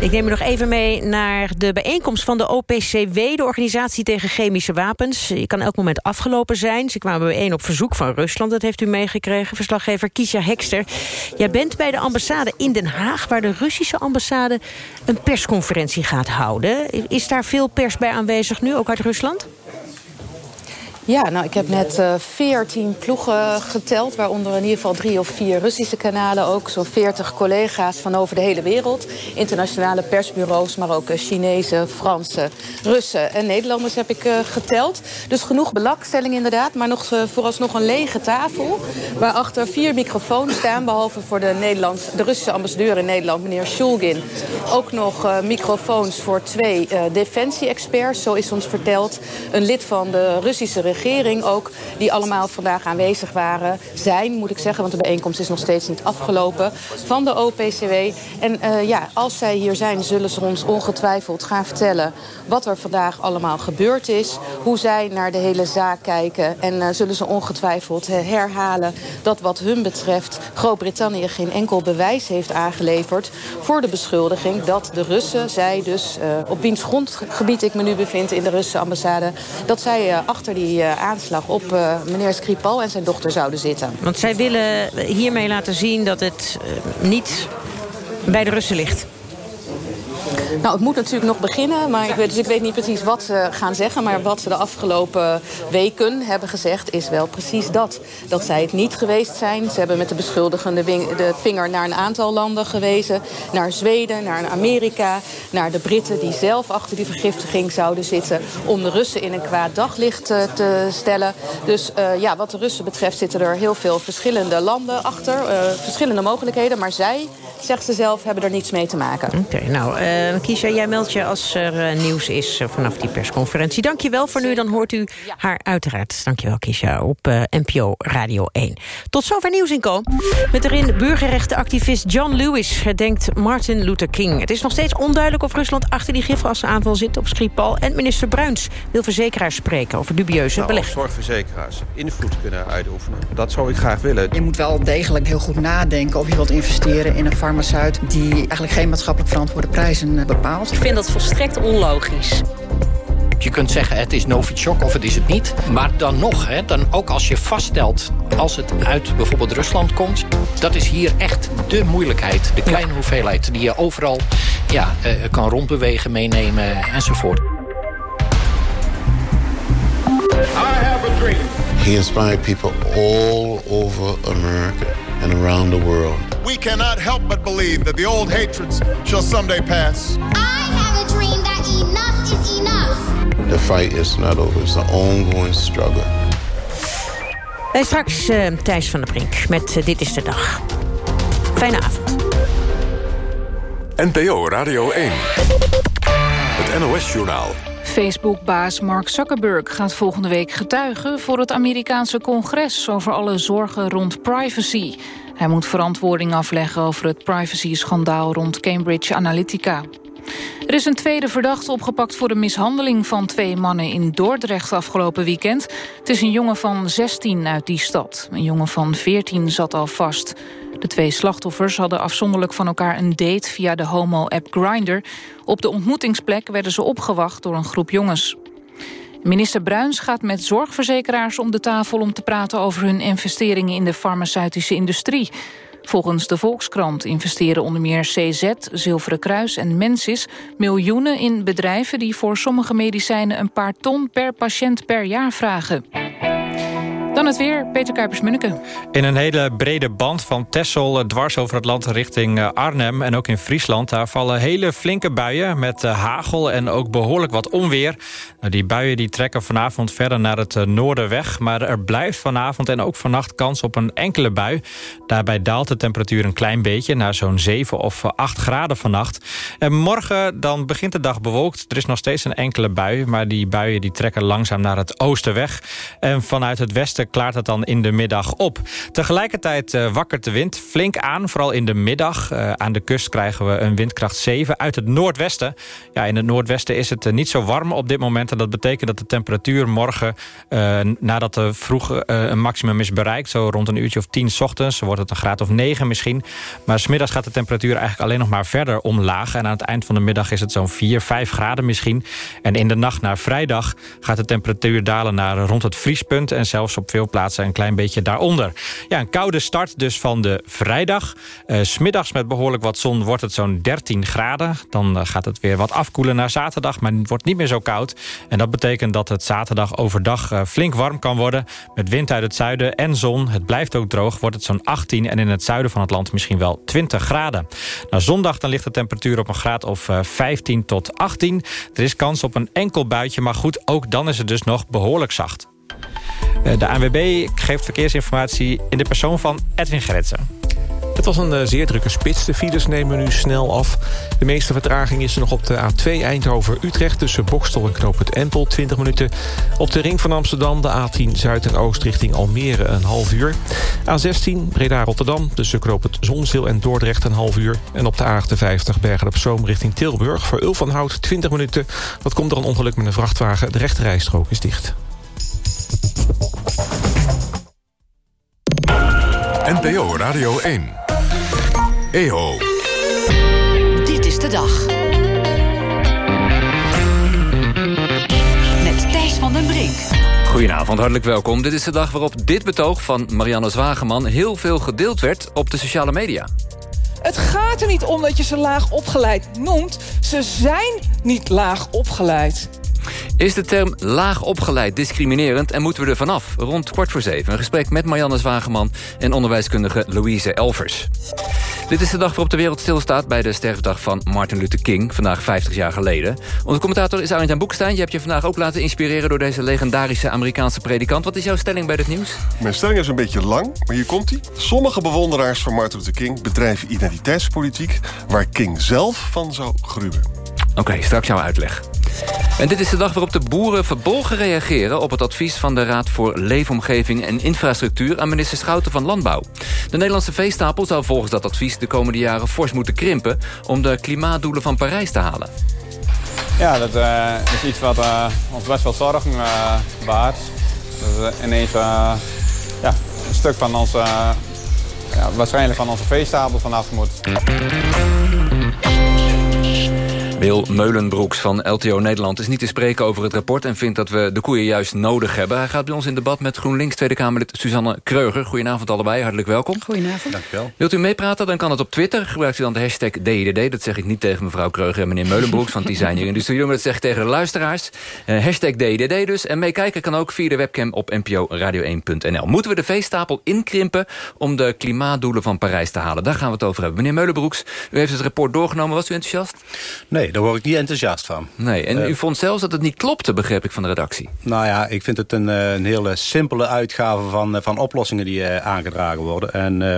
Ik neem u nog even mee naar de bijeenkomst van de OPCW... de Organisatie tegen Chemische Wapens. Die kan elk moment afgelopen zijn. Ze kwamen bijeen op verzoek van Rusland, dat heeft u meegekregen. Verslaggever Kisha Hekster. Jij bent bij de ambassade in Den Haag... waar de Russische ambassade een persconferentie gaat houden. Is daar veel pers bij aanwezig nu, ook uit Rusland? Ja, nou, ik heb net uh, 14 ploegen geteld, waaronder in ieder geval drie of vier Russische kanalen, ook zo'n 40 collega's van over de hele wereld. Internationale persbureaus, maar ook uh, Chinese, Franse, Russen en Nederlanders heb ik uh, geteld. Dus genoeg belangstelling inderdaad, maar nog, vooralsnog een lege tafel, waarachter vier microfoons staan, behalve voor de, Nederlands, de Russische ambassadeur in Nederland, meneer Shulgin. Ook nog microfoons voor twee defensie-experts, zo is ons verteld. Een lid van de Russische regering regering ook... die allemaal vandaag aanwezig waren, zijn, moet ik zeggen... want de bijeenkomst is nog steeds niet afgelopen, van de OPCW. En uh, ja, als zij hier zijn, zullen ze ons ongetwijfeld gaan vertellen... wat er vandaag allemaal gebeurd is, hoe zij naar de hele zaak kijken... en uh, zullen ze ongetwijfeld uh, herhalen dat wat hun betreft... Groot-Brittannië geen enkel bewijs heeft aangeleverd... voor de beschuldiging dat de Russen, zij dus... op wiens grondgebied ik me nu bevind in de Russische ambassade... dat zij achter die aanslag op uh, meneer Skripal en zijn dochter zouden zitten. Want zij willen hiermee laten zien dat het uh, niet bij de Russen ligt. Nou, het moet natuurlijk nog beginnen, maar ik weet, dus ik weet niet precies wat ze gaan zeggen. Maar wat ze de afgelopen weken hebben gezegd is wel precies dat. Dat zij het niet geweest zijn. Ze hebben met de beschuldigende de vinger naar een aantal landen gewezen. Naar Zweden, naar Amerika, naar de Britten die zelf achter die vergiftiging zouden zitten. Om de Russen in een kwaad daglicht te, te stellen. Dus uh, ja, wat de Russen betreft zitten er heel veel verschillende landen achter. Uh, verschillende mogelijkheden, maar zij, zegt ze zelf, hebben er niets mee te maken. Oké, nou... Kiesja, jij meldt je als er uh, nieuws is uh, vanaf die persconferentie. Dank je wel voor nu, dan hoort u haar uiteraard. Dank je wel, Kiesja, op uh, NPO Radio 1. Tot zover nieuws in Ko. Met erin burgerrechtenactivist John Lewis herdenkt Martin Luther King. Het is nog steeds onduidelijk of Rusland achter die gifgasaanval zit op Skripal. En minister Bruins wil verzekeraars spreken over dubieuze nou, beleggingen. zorgverzekeraars invloed kunnen uitoefenen. Dat zou ik graag willen. Je moet wel degelijk heel goed nadenken of je wilt investeren in een farmaceut... die eigenlijk geen maatschappelijk verantwoorde prijzen bepaalt. Ik vind dat volstrekt onlogisch. Je kunt zeggen het is Novichok of het is het niet. Maar dan nog, hè, dan ook als je vaststelt als het uit bijvoorbeeld Rusland komt... dat is hier echt de moeilijkheid. De kleine ja. hoeveelheid die je overal ja, uh, kan rondbewegen, meenemen enzovoort. I have a dream. He inspired people all over America and around the world. We cannot help but believe that the old hatreds shall someday pass. I have a dream that enough is enough. The fight is not over. It's an ongoing struggle. En straks uh, Thijs van der Brink met uh, Dit is de Dag. Fijne avond. NPO Radio 1. Het NOS-journaal. Facebook-baas Mark Zuckerberg gaat volgende week getuigen... voor het Amerikaanse congres over alle zorgen rond privacy. Hij moet verantwoording afleggen over het privacy-schandaal rond Cambridge Analytica. Er is een tweede verdachte opgepakt voor de mishandeling van twee mannen in Dordrecht afgelopen weekend. Het is een jongen van 16 uit die stad. Een jongen van 14 zat al vast. De twee slachtoffers hadden afzonderlijk van elkaar een date via de homo-app Grindr. Op de ontmoetingsplek werden ze opgewacht door een groep jongens. Minister Bruins gaat met zorgverzekeraars om de tafel om te praten over hun investeringen in de farmaceutische industrie. Volgens de Volkskrant investeren onder meer CZ, Zilveren Kruis en Mensis miljoenen in bedrijven die voor sommige medicijnen een paar ton per patiënt per jaar vragen. Dan het weer, Peter Kuipers-Munneke. In een hele brede band van Texel eh, dwars over het land richting eh, Arnhem... en ook in Friesland, daar vallen hele flinke buien... met eh, hagel en ook behoorlijk wat onweer. Nou, die buien die trekken vanavond verder naar het noorden weg... maar er blijft vanavond en ook vannacht kans op een enkele bui. Daarbij daalt de temperatuur een klein beetje... naar zo'n 7 of 8 graden vannacht. En morgen dan begint de dag bewolkt. Er is nog steeds een enkele bui... maar die buien die trekken langzaam naar het oosten weg. En vanuit het westen klaart het dan in de middag op. Tegelijkertijd uh, wakkert de wind flink aan, vooral in de middag. Uh, aan de kust krijgen we een windkracht 7 uit het noordwesten. Ja, in het noordwesten is het uh, niet zo warm op dit moment. En dat betekent dat de temperatuur morgen, nadat er vroeg een maximum is bereikt... zo rond een uurtje of 10 ochtends, wordt het een graad of 9 misschien. Maar smiddags gaat de temperatuur eigenlijk alleen nog maar verder omlaag. En aan het eind van de middag is het zo'n 4, 5 graden misschien. En in de nacht naar vrijdag gaat de temperatuur dalen naar rond het vriespunt... en zelfs op veel plaatsen een klein beetje daaronder. Ja, een koude start dus van de vrijdag. Uh, smiddags met behoorlijk wat zon wordt het zo'n 13 graden. Dan uh, gaat het weer wat afkoelen naar zaterdag, maar het wordt niet meer zo koud. En dat betekent dat het zaterdag overdag uh, flink warm kan worden. Met wind uit het zuiden en zon. Het blijft ook droog, wordt het zo'n 18 en in het zuiden van het land misschien wel 20 graden. Nou, zondag dan ligt de temperatuur op een graad of 15 tot 18. Er is kans op een enkel buitje, maar goed, ook dan is het dus nog behoorlijk zacht. Eh, de ANWB geeft verkeersinformatie in de persoon van Edwin Gretsen. Het was een uh, zeer drukke spits. De files nemen nu snel af. De meeste vertraging is er nog op de A2 Eindhoven-Utrecht... tussen Bokstel en Knoop het Empel, 20 minuten. Op de ring van Amsterdam, de A10 Zuid en Oost richting Almere, een half uur. A16 Breda-Rotterdam, tussen Knoop het Zonzeel en Dordrecht, een half uur. En op de A58 Bergen-op-Zoom richting Tilburg... voor Ulfanhout, 20 minuten. Dat komt door een ongeluk met een vrachtwagen. De rechterrijstrook is dicht. NPO Radio 1. EO. Dit is de dag. Met Thijs van den Brink. Goedenavond, hartelijk welkom. Dit is de dag waarop dit betoog van Marianne Zwageman... heel veel gedeeld werd op de sociale media. Het gaat er niet om dat je ze laag opgeleid noemt. Ze zijn niet laag opgeleid. Is de term laag opgeleid discriminerend en moeten we er vanaf? Rond kwart voor zeven een gesprek met Marianne Zwageman... en onderwijskundige Louise Elvers. Dit is de dag waarop de wereld stilstaat bij de sterfdag van Martin Luther King... vandaag 50 jaar geleden. Onze commentator is Arjen Boekstein. Je hebt je vandaag ook laten inspireren door deze legendarische Amerikaanse predikant. Wat is jouw stelling bij dit nieuws? Mijn stelling is een beetje lang, maar hier komt hij. Sommige bewonderaars van Martin Luther King bedrijven identiteitspolitiek... waar King zelf van zou gruwen. Oké, straks jouw uitleg. En dit is de dag waarop de boeren verbolgen reageren... op het advies van de Raad voor Leefomgeving en Infrastructuur... aan minister Schouten van Landbouw. De Nederlandse veestapel zou volgens dat advies de komende jaren fors moeten krimpen... om de klimaatdoelen van Parijs te halen. Ja, dat uh, is iets wat uh, ons best wel zorgen uh, baart. Dat is ineens ja, een stuk van onze, ja, waarschijnlijk van onze veestapel vanaf moet. Wil Meulenbroeks van LTO Nederland is niet te spreken over het rapport... en vindt dat we de koeien juist nodig hebben. Hij gaat bij ons in debat met GroenLinks Tweede Kamerlid Suzanne Kreuger. Goedenavond allebei, hartelijk welkom. Goedenavond. Dank u wel. Wilt u meepraten, dan kan het op Twitter. Gebruikt u dan de hashtag DIDD. Dat zeg ik niet tegen mevrouw Kreuger en meneer Meulenbroeks... want die zijn hier in de studio, maar dat zeg ik tegen de luisteraars. Uh, hashtag DIDD dus. En meekijken kan ook via de webcam op nporadio1.nl. Moeten we de veestapel inkrimpen om de klimaatdoelen van Parijs te halen? Daar gaan we het over hebben. Meneer Meulenbroeks, u heeft het rapport doorgenomen. Was u enthousiast? Nee, daar word ik niet enthousiast van. Nee, en uh, u vond zelfs dat het niet klopte, begreep ik van de redactie. Nou ja, ik vind het een, een hele simpele uitgave van, van oplossingen die uh, aangedragen worden. En uh,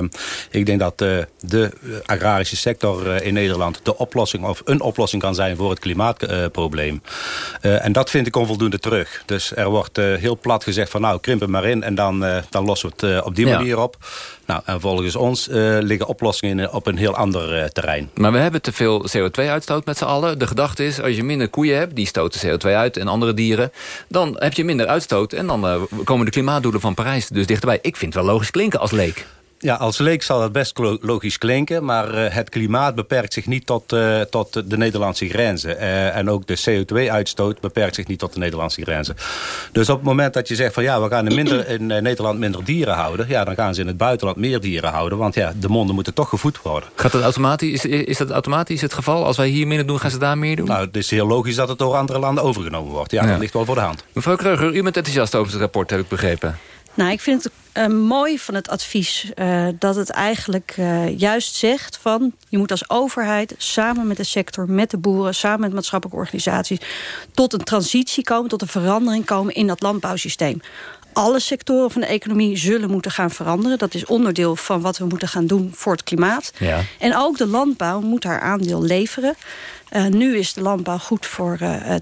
ik denk dat de agrarische sector in Nederland de oplossing of een oplossing kan zijn voor het klimaatprobleem. en dat vind ik onvoldoende terug. Dus er wordt heel plat gezegd van nou, krimp het maar in en dan, dan lossen we het op die ja. manier op. Nou, en volgens ons uh, liggen oplossingen in, op een heel ander uh, terrein. Maar we hebben te veel CO2-uitstoot met z'n allen. De gedachte is, als je minder koeien hebt, die stoten CO2 uit... en andere dieren, dan heb je minder uitstoot... en dan uh, komen de klimaatdoelen van Parijs dus dichterbij. Ik vind het wel logisch klinken als leek. Ja, als leek zal het best logisch klinken... maar uh, het klimaat beperkt zich niet tot, uh, tot de Nederlandse grenzen. Uh, en ook de CO2-uitstoot beperkt zich niet tot de Nederlandse grenzen. Dus op het moment dat je zegt van ja, we gaan in, minder, in Nederland minder dieren houden... ja, dan gaan ze in het buitenland meer dieren houden. Want ja, de monden moeten toch gevoed worden. Gaat dat automatisch, is, is dat automatisch het geval? Als wij hier minder doen, gaan ze daar meer doen? Nou, het is heel logisch dat het door andere landen overgenomen wordt. Ja, ja. dat ligt wel voor de hand. Mevrouw Kreuger, u bent enthousiast over het rapport, heb ik begrepen. Nou, ik vind het uh, mooi van het advies uh, dat het eigenlijk uh, juist zegt van... je moet als overheid samen met de sector, met de boeren... samen met maatschappelijke organisaties... tot een transitie komen, tot een verandering komen in dat landbouwsysteem alle sectoren van de economie zullen moeten gaan veranderen. Dat is onderdeel van wat we moeten gaan doen voor het klimaat. Ja. En ook de landbouw moet haar aandeel leveren. Uh, nu is de landbouw goed voor uh,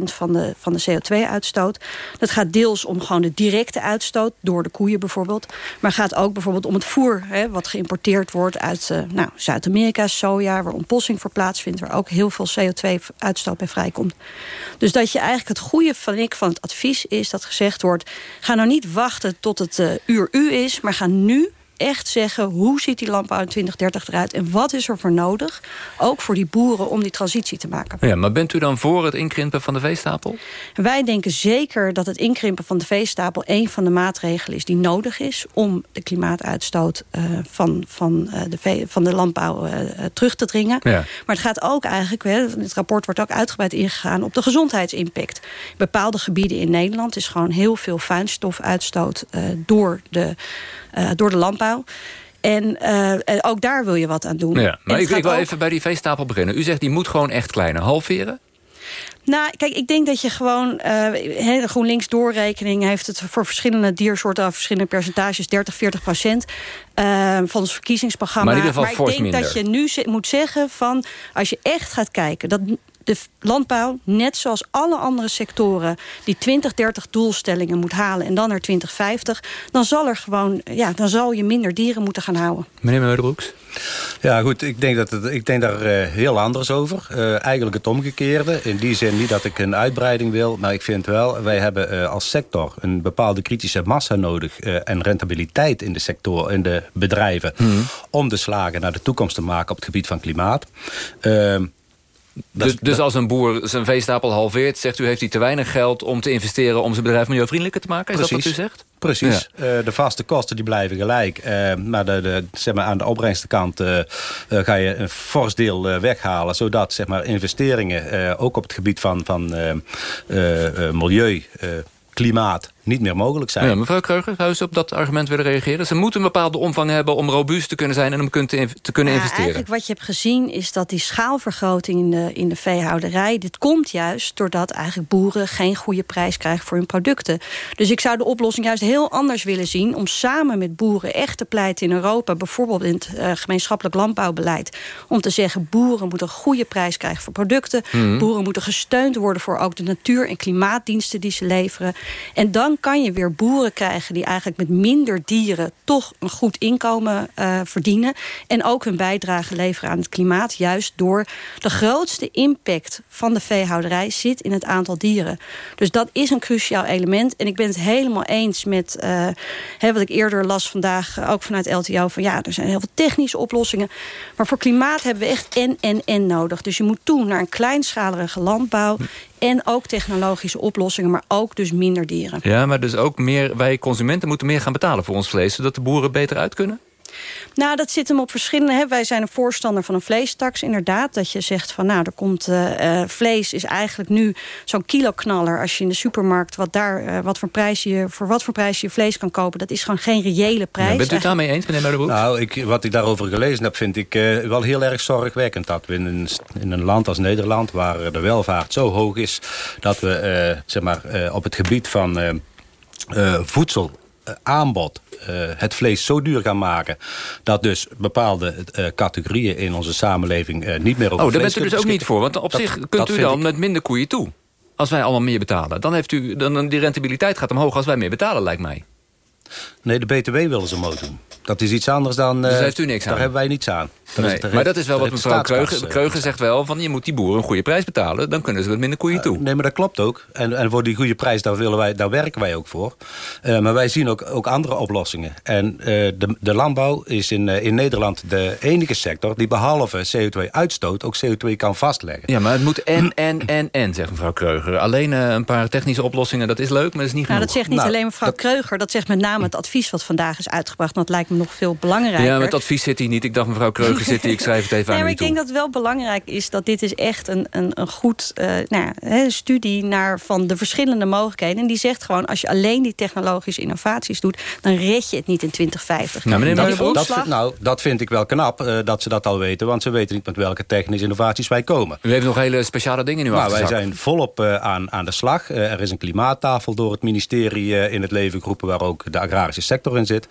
10% van de, van de CO2-uitstoot. Dat gaat deels om gewoon de directe uitstoot, door de koeien bijvoorbeeld. Maar gaat ook bijvoorbeeld om het voer, hè, wat geïmporteerd wordt uit nou, Zuid-Amerika, soja, waar ontbossing voor plaatsvindt, waar ook heel veel CO2-uitstoot bij vrijkomt. Dus dat je eigenlijk het goede van ik van het advies is dat gezegd wordt, ga nou niet wachten tot het uur u is, maar ga nu echt zeggen... hoe ziet die landbouw in 2030 eruit en wat is er voor nodig... ook voor die boeren om die transitie te maken. Ja, maar bent u dan voor het inkrimpen van de veestapel? Wij denken zeker dat het inkrimpen van de veestapel... een van de maatregelen is die nodig is... om de klimaatuitstoot uh, van, van, uh, de vee, van de landbouw uh, terug te dringen. Ja. Maar het gaat ook eigenlijk... Hè, het rapport wordt ook uitgebreid ingegaan op de gezondheidsimpact. Bepaalde gebieden in Nederland is gewoon heel veel fijnstofuitstoot... door de door de landbouw. En uh, ook daar wil je wat aan doen. Ja, maar ik, ik wil ook... even bij die veestapel beginnen. U zegt die moet gewoon echt kleiner. Halveren? Nou, kijk, ik denk dat je gewoon... Uh, de GroenLinks doorrekening heeft het voor verschillende diersoorten... verschillende percentages, 30, 40 procent... Uh, van ons verkiezingsprogramma. Maar in ieder geval maar ik denk minder. dat je nu moet zeggen van... als je echt gaat kijken... dat de landbouw, net zoals alle andere sectoren... die 2030 doelstellingen moet halen en dan naar 2050... dan zal er gewoon, ja, dan zal je minder dieren moeten gaan houden. Meneer Meuderbroeks? Ja, goed, ik denk, dat het, ik denk daar uh, heel anders over. Uh, eigenlijk het omgekeerde. In die zin niet dat ik een uitbreiding wil, maar ik vind wel... wij hebben uh, als sector een bepaalde kritische massa nodig... en rentabiliteit in de sector, in de bedrijven... Hmm. om de slagen naar de toekomst te maken op het gebied van klimaat. Dus, dus als een boer zijn veestapel halveert... zegt u, heeft hij te weinig geld om te investeren... om zijn bedrijf milieuvriendelijker te maken? Is Precies. dat wat u zegt? Precies. Ja. Uh, de vaste kosten die blijven gelijk. Uh, maar de, de, zeg maar aan de opbrengstenkant uh, ga je een fors deel weghalen. Zodat zeg maar, investeringen ook op het gebied van, van milieu klimaat niet meer mogelijk zijn. Ja, mevrouw Kreuger, zou u op dat argument willen reageren? Ze moeten een bepaalde omvang hebben om robuust te kunnen zijn... en om te, te kunnen ja, investeren. Eigenlijk wat je hebt gezien is dat die schaalvergroting in de, in de veehouderij... dit komt juist doordat eigenlijk boeren geen goede prijs krijgen voor hun producten. Dus ik zou de oplossing juist heel anders willen zien... om samen met boeren echt te pleiten in Europa... bijvoorbeeld in het uh, gemeenschappelijk landbouwbeleid... om te zeggen boeren moeten een goede prijs krijgen voor producten. Mm. Boeren moeten gesteund worden voor ook de natuur- en klimaatdiensten die ze leveren. En dan kan je weer boeren krijgen die eigenlijk met minder dieren... toch een goed inkomen uh, verdienen. En ook hun bijdrage leveren aan het klimaat. Juist door de grootste impact van de veehouderij zit in het aantal dieren. Dus dat is een cruciaal element. En ik ben het helemaal eens met uh, hè, wat ik eerder las vandaag... Uh, ook vanuit LTO, van ja, er zijn heel veel technische oplossingen. Maar voor klimaat hebben we echt en, en, en nodig. Dus je moet toe naar een kleinschalige landbouw en ook technologische oplossingen, maar ook dus minder dieren. Ja, maar dus ook meer, wij consumenten moeten meer gaan betalen voor ons vlees... zodat de boeren beter uit kunnen? Nou, dat zit hem op verschillende... Hè. Wij zijn een voorstander van een vleestaks, inderdaad. Dat je zegt van, nou, er komt uh, vlees is eigenlijk nu zo'n kiloknaller... als je in de supermarkt wat daar, uh, wat voor, prijs je, voor wat voor prijs je vlees kan kopen... dat is gewoon geen reële prijs. Ja, bent u het daarmee eens, meneer Meulenbroek? Nou, ik, wat ik daarover gelezen heb, vind ik uh, wel heel erg zorgwekkend. Dat we in een, in een land als Nederland, waar de welvaart zo hoog is... dat we, zeg maar, op het gebied van voedsel aanbod uh, het vlees zo duur gaan maken... dat dus bepaalde uh, categorieën in onze samenleving uh, niet meer over Oh, daar bent u dus ook niet voor. Want op dat, zich kunt u dan ik... met minder koeien toe. Als wij allemaal meer betalen. Dan heeft u dan die rentabiliteit gaat omhoog als wij meer betalen, lijkt mij. Nee, de BTW willen ze omhoog doen. Dat is iets anders dan... Dus daar heeft u niks aan? Daar hebben wij niets aan. Nee, maar dat is wel wat mevrouw Kreuger, Kreuger zegt wel... van je moet die boeren een goede prijs betalen. Dan kunnen ze met minder koeien toe. Uh, nee, maar dat klopt ook. En, en voor die goede prijs, daar, willen wij, daar werken wij ook voor. Uh, maar wij zien ook, ook andere oplossingen. En uh, de, de landbouw is in, in Nederland de enige sector... die behalve CO2-uitstoot ook CO2 kan vastleggen. Ja, maar het moet en, en, en, en, zegt mevrouw Kreuger. Alleen een paar technische oplossingen, dat is leuk, maar dat is niet genoeg. Nou, dat zegt niet nou, alleen mevrouw dat, Kreuger. Dat zegt met name name het advies wat vandaag is uitgebracht. Dat lijkt me nog veel belangrijker. Ja, met advies zit hij niet. Ik dacht mevrouw Kreuger zit hij. Ik schrijf het even *laughs* nee, aan maar u ik denk dat het wel belangrijk is dat dit is echt een, een, een goed uh, nou ja, studie naar van de verschillende mogelijkheden. En die zegt gewoon, als je alleen die technologische innovaties doet, dan red je het niet in 2050. Nou, meneer dat, dat, nou, dat vind ik wel knap uh, dat ze dat al weten, want ze weten niet met welke technische innovaties wij komen. U heeft nog hele speciale dingen in uw nou, Wij zijn volop uh, aan, aan de slag. er is een klimaattafel door het ministerie in het leven geroepen, waar ook de agrarische sector in zit.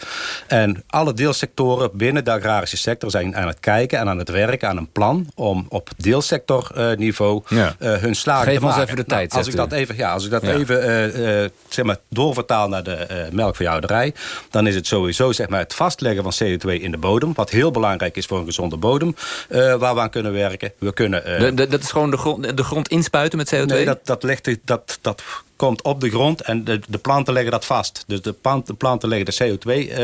En alle deelsectoren binnen de agrarische sector zijn aan het kijken en aan het werken aan een plan om op deelsectorniveau ja. hun slagen Geef te maken. ons even de nou, tijd. Als ik dat even, ja, als ik dat ja. even uh, zeg maar, doorvertaal naar de melkveehouderij... dan is het sowieso zeg maar, het vastleggen van CO2 in de bodem... wat heel belangrijk is voor een gezonde bodem... waar we aan kunnen werken. We kunnen, de, de, dat is gewoon de grond, de grond inspuiten met CO2? Nee, dat, dat, legt, dat, dat komt op de grond en de, de planten leggen dat vast. Dus de, plant, de planten leggen de CO2, uh,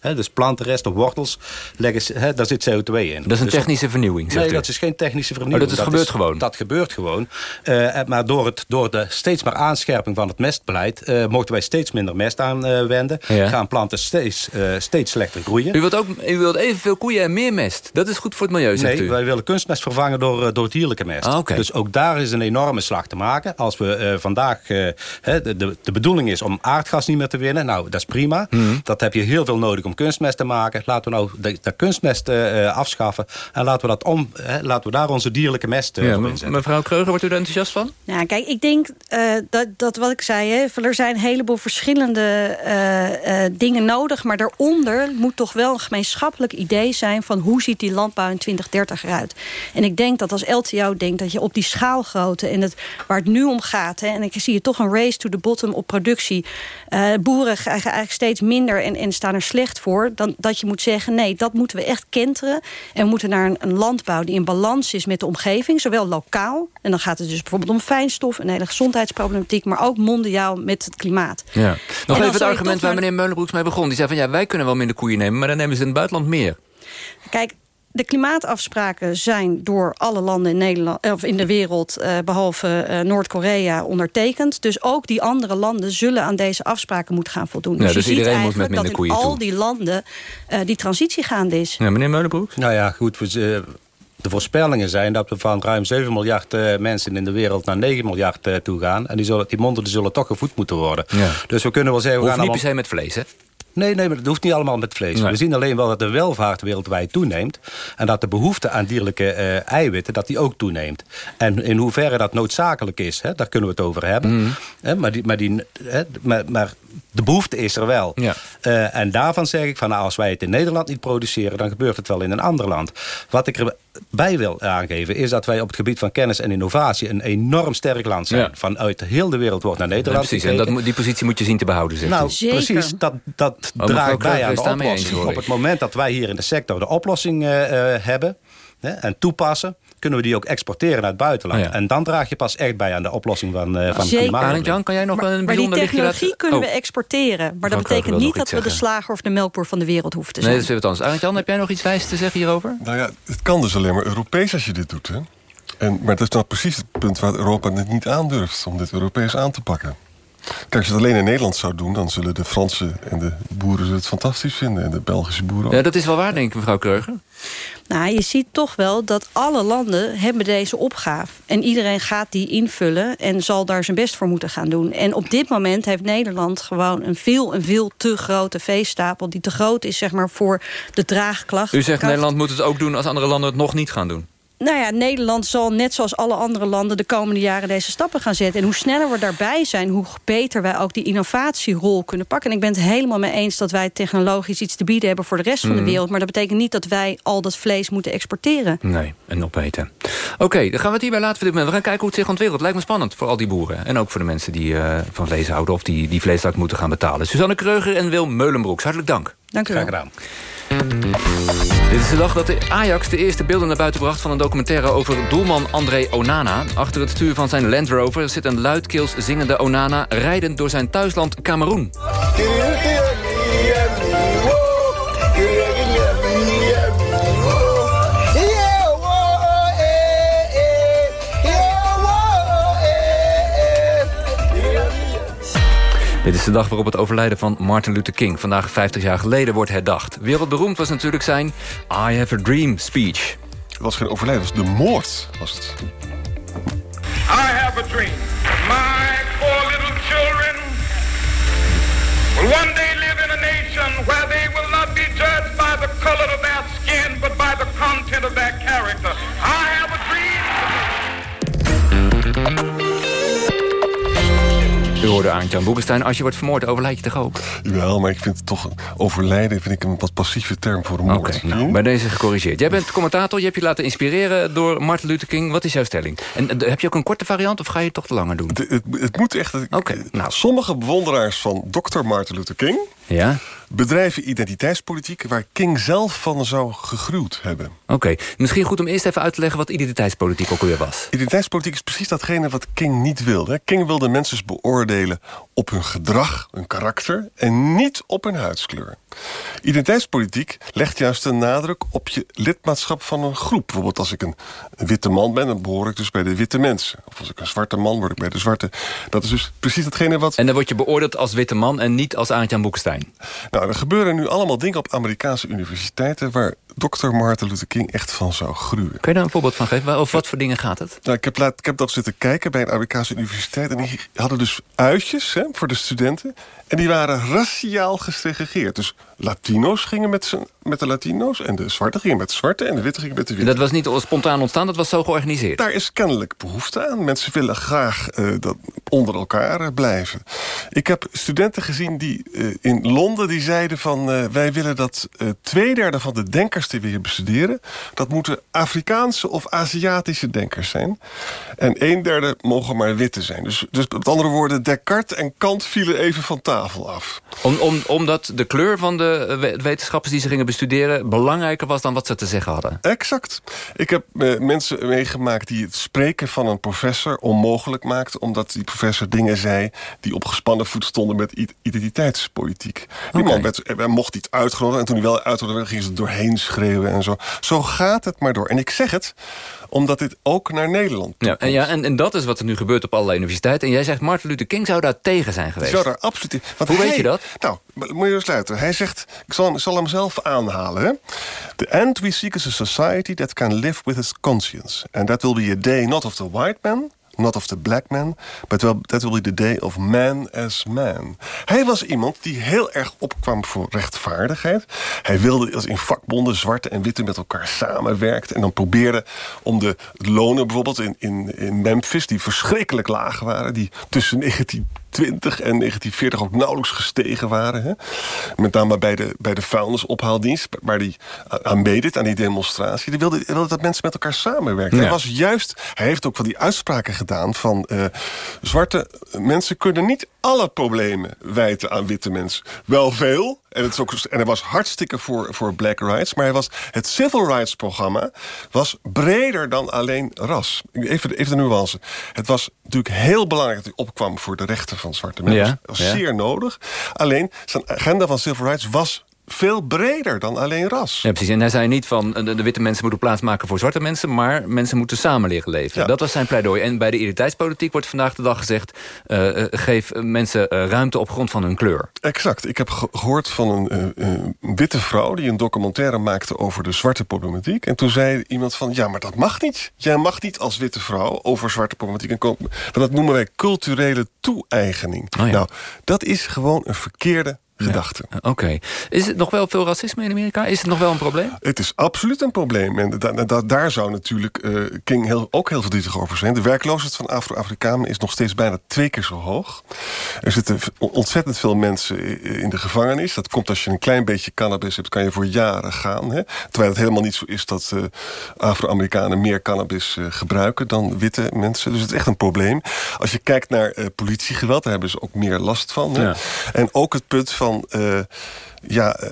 hè, dus plantenresten, wortels, leggen, hè, daar zit CO2 in. Dat is een dus technische vernieuwing, zegt Nee, u? dat is geen technische vernieuwing. Oh, dat, is, gebeurt is, gewoon? Dat gebeurt gewoon. Uh, maar door, het, door de steeds maar aanscherping van het mestbeleid... Uh, mochten wij steeds minder mest aanwenden. Ja. Gaan planten steeds, steeds slechter groeien. U wilt, ook, u wilt evenveel koeien en meer mest. Dat is goed voor het milieu, zegt nee, u? wij willen kunstmest vervangen door, door dierlijke mest. Ah, okay. Dus ook daar is een enorme slag te maken. Als we vandaag... de, de de bedoeling is om aardgas niet meer te winnen. Nou, dat is prima. Mm. Dat heb je heel veel nodig om kunstmest te maken. Laten we nou de, de kunstmest uh, afschaffen. En laten we, dat om, hè, laten we daar onze dierlijke mest uh, ja, voor inzetten. Mevrouw Kreuger, wordt u er enthousiast van? Nou, kijk, ik denk uh, dat, dat wat ik zei... Hè, er zijn een heleboel verschillende dingen nodig. Maar daaronder moet toch wel een gemeenschappelijk idee zijn... van hoe ziet die landbouw in 2030 eruit. En ik denk dat als LTO denkt dat je op die schaalgrootte... en het, waar het nu om gaat... Hè, en ik zie je toch een race to the bottom op productie. Uh, boeren krijgen eigenlijk steeds minder en, en staan er slecht voor. Dan dat je moet zeggen, nee, dat moeten we echt kenteren. En we moeten naar een, een landbouw die in balans is met de omgeving. Zowel lokaal, en dan gaat het dus bijvoorbeeld om fijnstof... een hele gezondheidsproblematiek, maar ook mondiaal met het klimaat. Ja. Nog en even het argument waar meneer Meulenbroeks mee begon. Die zei van, ja, wij kunnen wel minder koeien nemen... maar dan nemen ze in het buitenland meer. Kijk, de klimaatafspraken zijn door alle landen in, Nederland, of in de wereld... Uh, behalve uh, Noord-Korea ondertekend. Dus ook die andere landen zullen aan deze afspraken moeten gaan voldoen. Ja, dus, dus je iedereen ziet moet met minder dat in al toe. die landen uh, die transitie gaande is. Ja, meneer Meulenbroek? Nou ja, goed... We, de voorspellingen zijn dat we van ruim 7 miljard uh, mensen in de wereld naar 9 miljard uh, toe gaan. En die, zullen, die monden die zullen toch gevoed moeten worden. Ja. Dus we kunnen wel zeggen... We Hoeft gaan niet allemaal... per se met vlees, hè? Nee, nee, maar dat hoeft niet allemaal met vlees. Nee. We zien alleen wel dat de welvaart wereldwijd toeneemt. En dat de behoefte aan dierlijke uh, eiwitten dat die ook toeneemt. En in hoeverre dat noodzakelijk is, hè, daar kunnen we het over hebben. Mm. Hè, maar, die, maar, die, hè, maar, maar de behoefte is er wel. Ja. Uh, en daarvan zeg ik van nou, als wij het in Nederland niet produceren... dan gebeurt het wel in een ander land. Wat ik erbij wil aangeven is dat wij op het gebied van kennis en innovatie... een enorm sterk land zijn. Ja. Vanuit heel de wereld wordt naar Nederland ja, Precies, en dat, die positie moet je zien te behouden, zegt Nou, u. precies. Dat, dat Oh, draagt bij aan de oplossing. eens, Op het moment dat wij hier in de sector de oplossing uh, uh, hebben... Hè, en toepassen kunnen we die ook exporteren naar het buitenland. Oh ja. En dan draag je pas echt bij aan de oplossing van, uh, van klimaat. Jan, kan jij nog Maar, een maar die bijzonder technologie kunnen Oh. we exporteren. Maar dat betekent niet dat we de slager of de melkboer van de wereld hoeven te Nee, zijn. dat is weer wat anders. Arend Jan, heb jij nog iets wijs te zeggen hierover? Nou ja, het kan dus alleen maar Europees als je dit doet. Hè? En, maar dat is nou precies het punt waar Europa het niet aandurft... om dit Europees aan te pakken. Kijk, als je het alleen in Nederland zou doen... dan zullen de Franse en de boeren het fantastisch vinden. En de Belgische boeren ook. Ja, dat is wel waar, denk ik, mevrouw Kreuger. Nou, je ziet toch wel dat alle landen hebben deze opgave. En iedereen gaat die invullen en zal daar zijn best voor moeten gaan doen. En op dit moment heeft Nederland gewoon een veel, een veel te grote veestapel... die te groot is zeg maar, voor de draagklacht. U zegt. Nederland moet het ook doen als andere landen het nog niet gaan doen. Nou ja, Nederland zal net zoals alle andere landen... de komende jaren deze stappen gaan zetten. En hoe sneller we daarbij zijn, hoe beter wij ook die innovatierol kunnen pakken. En ik ben het helemaal mee eens dat wij technologisch iets te bieden hebben... voor de rest van de Mhm. wereld. Maar dat betekent niet dat wij al dat vlees moeten exporteren. Nee, en opeten. Oké, dan gaan we het hierbij laten voor dit moment. We gaan kijken hoe het zich ontwikkelt. Lijkt me spannend voor al die boeren. En ook voor de mensen die uh, van vlees houden... of die, die vlees moeten gaan betalen. Suzanne Kreuger en Wil Meulenbroeks, hartelijk dank. Dank u wel. Graag gedaan. Dit is de dag dat de Ajax de eerste beelden naar buiten bracht... van een documentaire over doelman André Onana. Achter het stuur van zijn Land Rover zit een luidkeels zingende Onana... rijdend door zijn thuisland Cameroen. Dit is de dag waarop het overlijden van Martin Luther King... vandaag 50 jaar geleden wordt herdacht. Wereldberoemd was natuurlijk zijn I Have a Dream speech. Het was geen overlijden, het was de moord. Was het. I have a dream. My four little children will one day live in a nation where they will not be judged by the color of their skin, but by the content of their character. I have a dream. U hoorde Arndt-Jan Boekenstein. Als je wordt vermoord, overlijd je toch ook? Jawel, maar ik vind het toch... overlijden vind ik een wat passieve term voor een moord. Oké, nou, bij deze gecorrigeerd. Jij bent commentator, je hebt je laten inspireren door Martin Luther King. Wat is jouw stelling? En eh, heb je ook een korte variant of ga je het toch langer doen? De- het, het moet echt... Oké, nou. Sommige bewonderaars van Dr. Martin Luther King... Ja? Bedrijven identiteitspolitiek... waar King zelf van zou gegruwd hebben. Oké, misschien goed om eerst even uit te leggen... wat identiteitspolitiek ook alweer was. Identiteitspolitiek is precies datgene wat King niet wilde. King wilde mensen beoordelen op hun gedrag, hun karakter... en niet op hun huidskleur. Identiteitspolitiek legt juist de nadruk op je lidmaatschap van een groep. Bijvoorbeeld als ik een witte man ben, dan behoor ik dus bij de witte mensen. Of als ik een zwarte man, word ik bij de zwarte. Dat is dus precies datgene wat... En dan word je beoordeeld als witte man en niet als Arndt-Jan Boekenstein. Nou, er gebeuren nu allemaal dingen op Amerikaanse universiteiten... waar Dr. Martin Luther King echt van zou gruwen. Kun je daar een voorbeeld van geven? Over wat voor dingen gaat het? Nou, ik, heb laat, ik heb dat zitten kijken bij een Amerikaanse universiteit... en die hadden dus uitjes hè, voor de studenten... en die waren raciaal gesegregeerd. Dus Latino's gingen met, met de Latino's... en de zwarte gingen met de zwarte en de witte gingen met de En witte. dat was niet spontaan ontstaan, dat was zo georganiseerd. Daar is kennelijk behoefte aan. Mensen willen graag eh, dat onder elkaar eh, blijven. Ik heb studenten gezien die eh, in Londen die zeiden van... wij willen dat twee derde van de denkers die we hier bestuderen... dat moeten Afrikaanse of Aziatische denkers zijn. En een derde mogen maar witte zijn. Dus, dus met andere woorden, Descartes en Kant vielen even van tafel af. Om, om, omdat de kleur van de eh, we- wetenschappers die ze gingen bestuderen... belangrijker was dan wat ze te zeggen hadden. Exact. Ik heb eh, mensen meegemaakt die het spreken van een professor onmogelijk maakten... omdat die professor dingen zei die op gespannen voet stonden met identiteitspolitiek. Die man werd, eh, mocht niet uitgenodigd en toen hij wel uitgenodigd werd... gingen ze doorheen schreeuwen en zo. Zo gaat het maar door. En ik zeg het omdat dit ook naar Nederland Ja, en, ja, en, en dat is wat er nu gebeurt op allerlei universiteiten. En jij zegt Martin Luther King zou daar tegen zijn geweest. zou daar absoluut in- Hoe hij- weet je dat? Nou, moet je eens luisteren. Hij zegt, ik zal, ik zal hem zelf aanhalen. Hè? The end we seek is a society that can live with its conscience. And that will be a day not of the white man... Not of the black man, but well, that will be the day of man as man. Hij was iemand die heel erg opkwam voor rechtvaardigheid. Hij wilde als in vakbonden zwarte en witte met elkaar samenwerkten... en dan probeerde om de lonen bijvoorbeeld in, in, in Memphis... die verschrikkelijk laag waren, die tussen 1920 en 1940 ook nauwelijks gestegen waren. Hè? Met name bij de, bij de vuilnisophaaldienst, waar hij aan meedeed, aan die demonstratie. Die wilde, wilde dat mensen met elkaar samenwerkten. Ja. Hij was juist, hij heeft ook van die uitspraken gedaan van... eh, zwarte mensen kunnen niet alle problemen wijten aan witte mensen. Wel veel, en, het is ook, en hij was hartstikke voor, voor black rights... maar hij was, het civil rights programma was breder dan alleen ras. Even, even de nuance. Het was natuurlijk heel belangrijk dat hij opkwam voor de rechten van zwarte mensen. Ja, Dat was ja. zeer nodig. Alleen, zijn agenda van civil rights was veel breder dan alleen ras. Ja, precies. En hij zei niet van eh, de, de witte mensen moeten plaats maken voor zwarte mensen... maar mensen moeten samen leren leven. Ja. Dat was zijn pleidooi. En bij de identiteitspolitiek wordt vandaag de dag gezegd... eh, eh, geef mensen ruimte op grond van hun kleur. Exact. Ik heb ge- gehoord van een witte vrouw... die een documentaire maakte over de zwarte problematiek. En toen zei iemand van, ja, maar dat mag niet. Jij mag niet als witte vrouw over zwarte problematiek... En dat noemen wij culturele toe-eigening. Oh ja. Nou, dat is gewoon een verkeerde gedachte. Oké. Is het nog wel veel racisme in Amerika? Is het nog wel een probleem? Het is absoluut een probleem. En da- da- daar zou natuurlijk eh, King heel, ook heel verdrietig over zijn. De werkloosheid van Afro-Afrikanen is nog steeds bijna twee keer zo hoog. Er zitten ontzettend veel mensen in de gevangenis. Dat komt als je een klein beetje cannabis hebt, kan je voor jaren gaan. Hè? Terwijl het helemaal niet zo is dat eh, Afro-Amerikanen meer cannabis eh, gebruiken dan witte mensen. Dus het is echt een probleem. Als je kijkt naar politiegeweld, daar hebben ze ook meer last van. Hè? Ja. En ook het punt van... eh, ja, eh,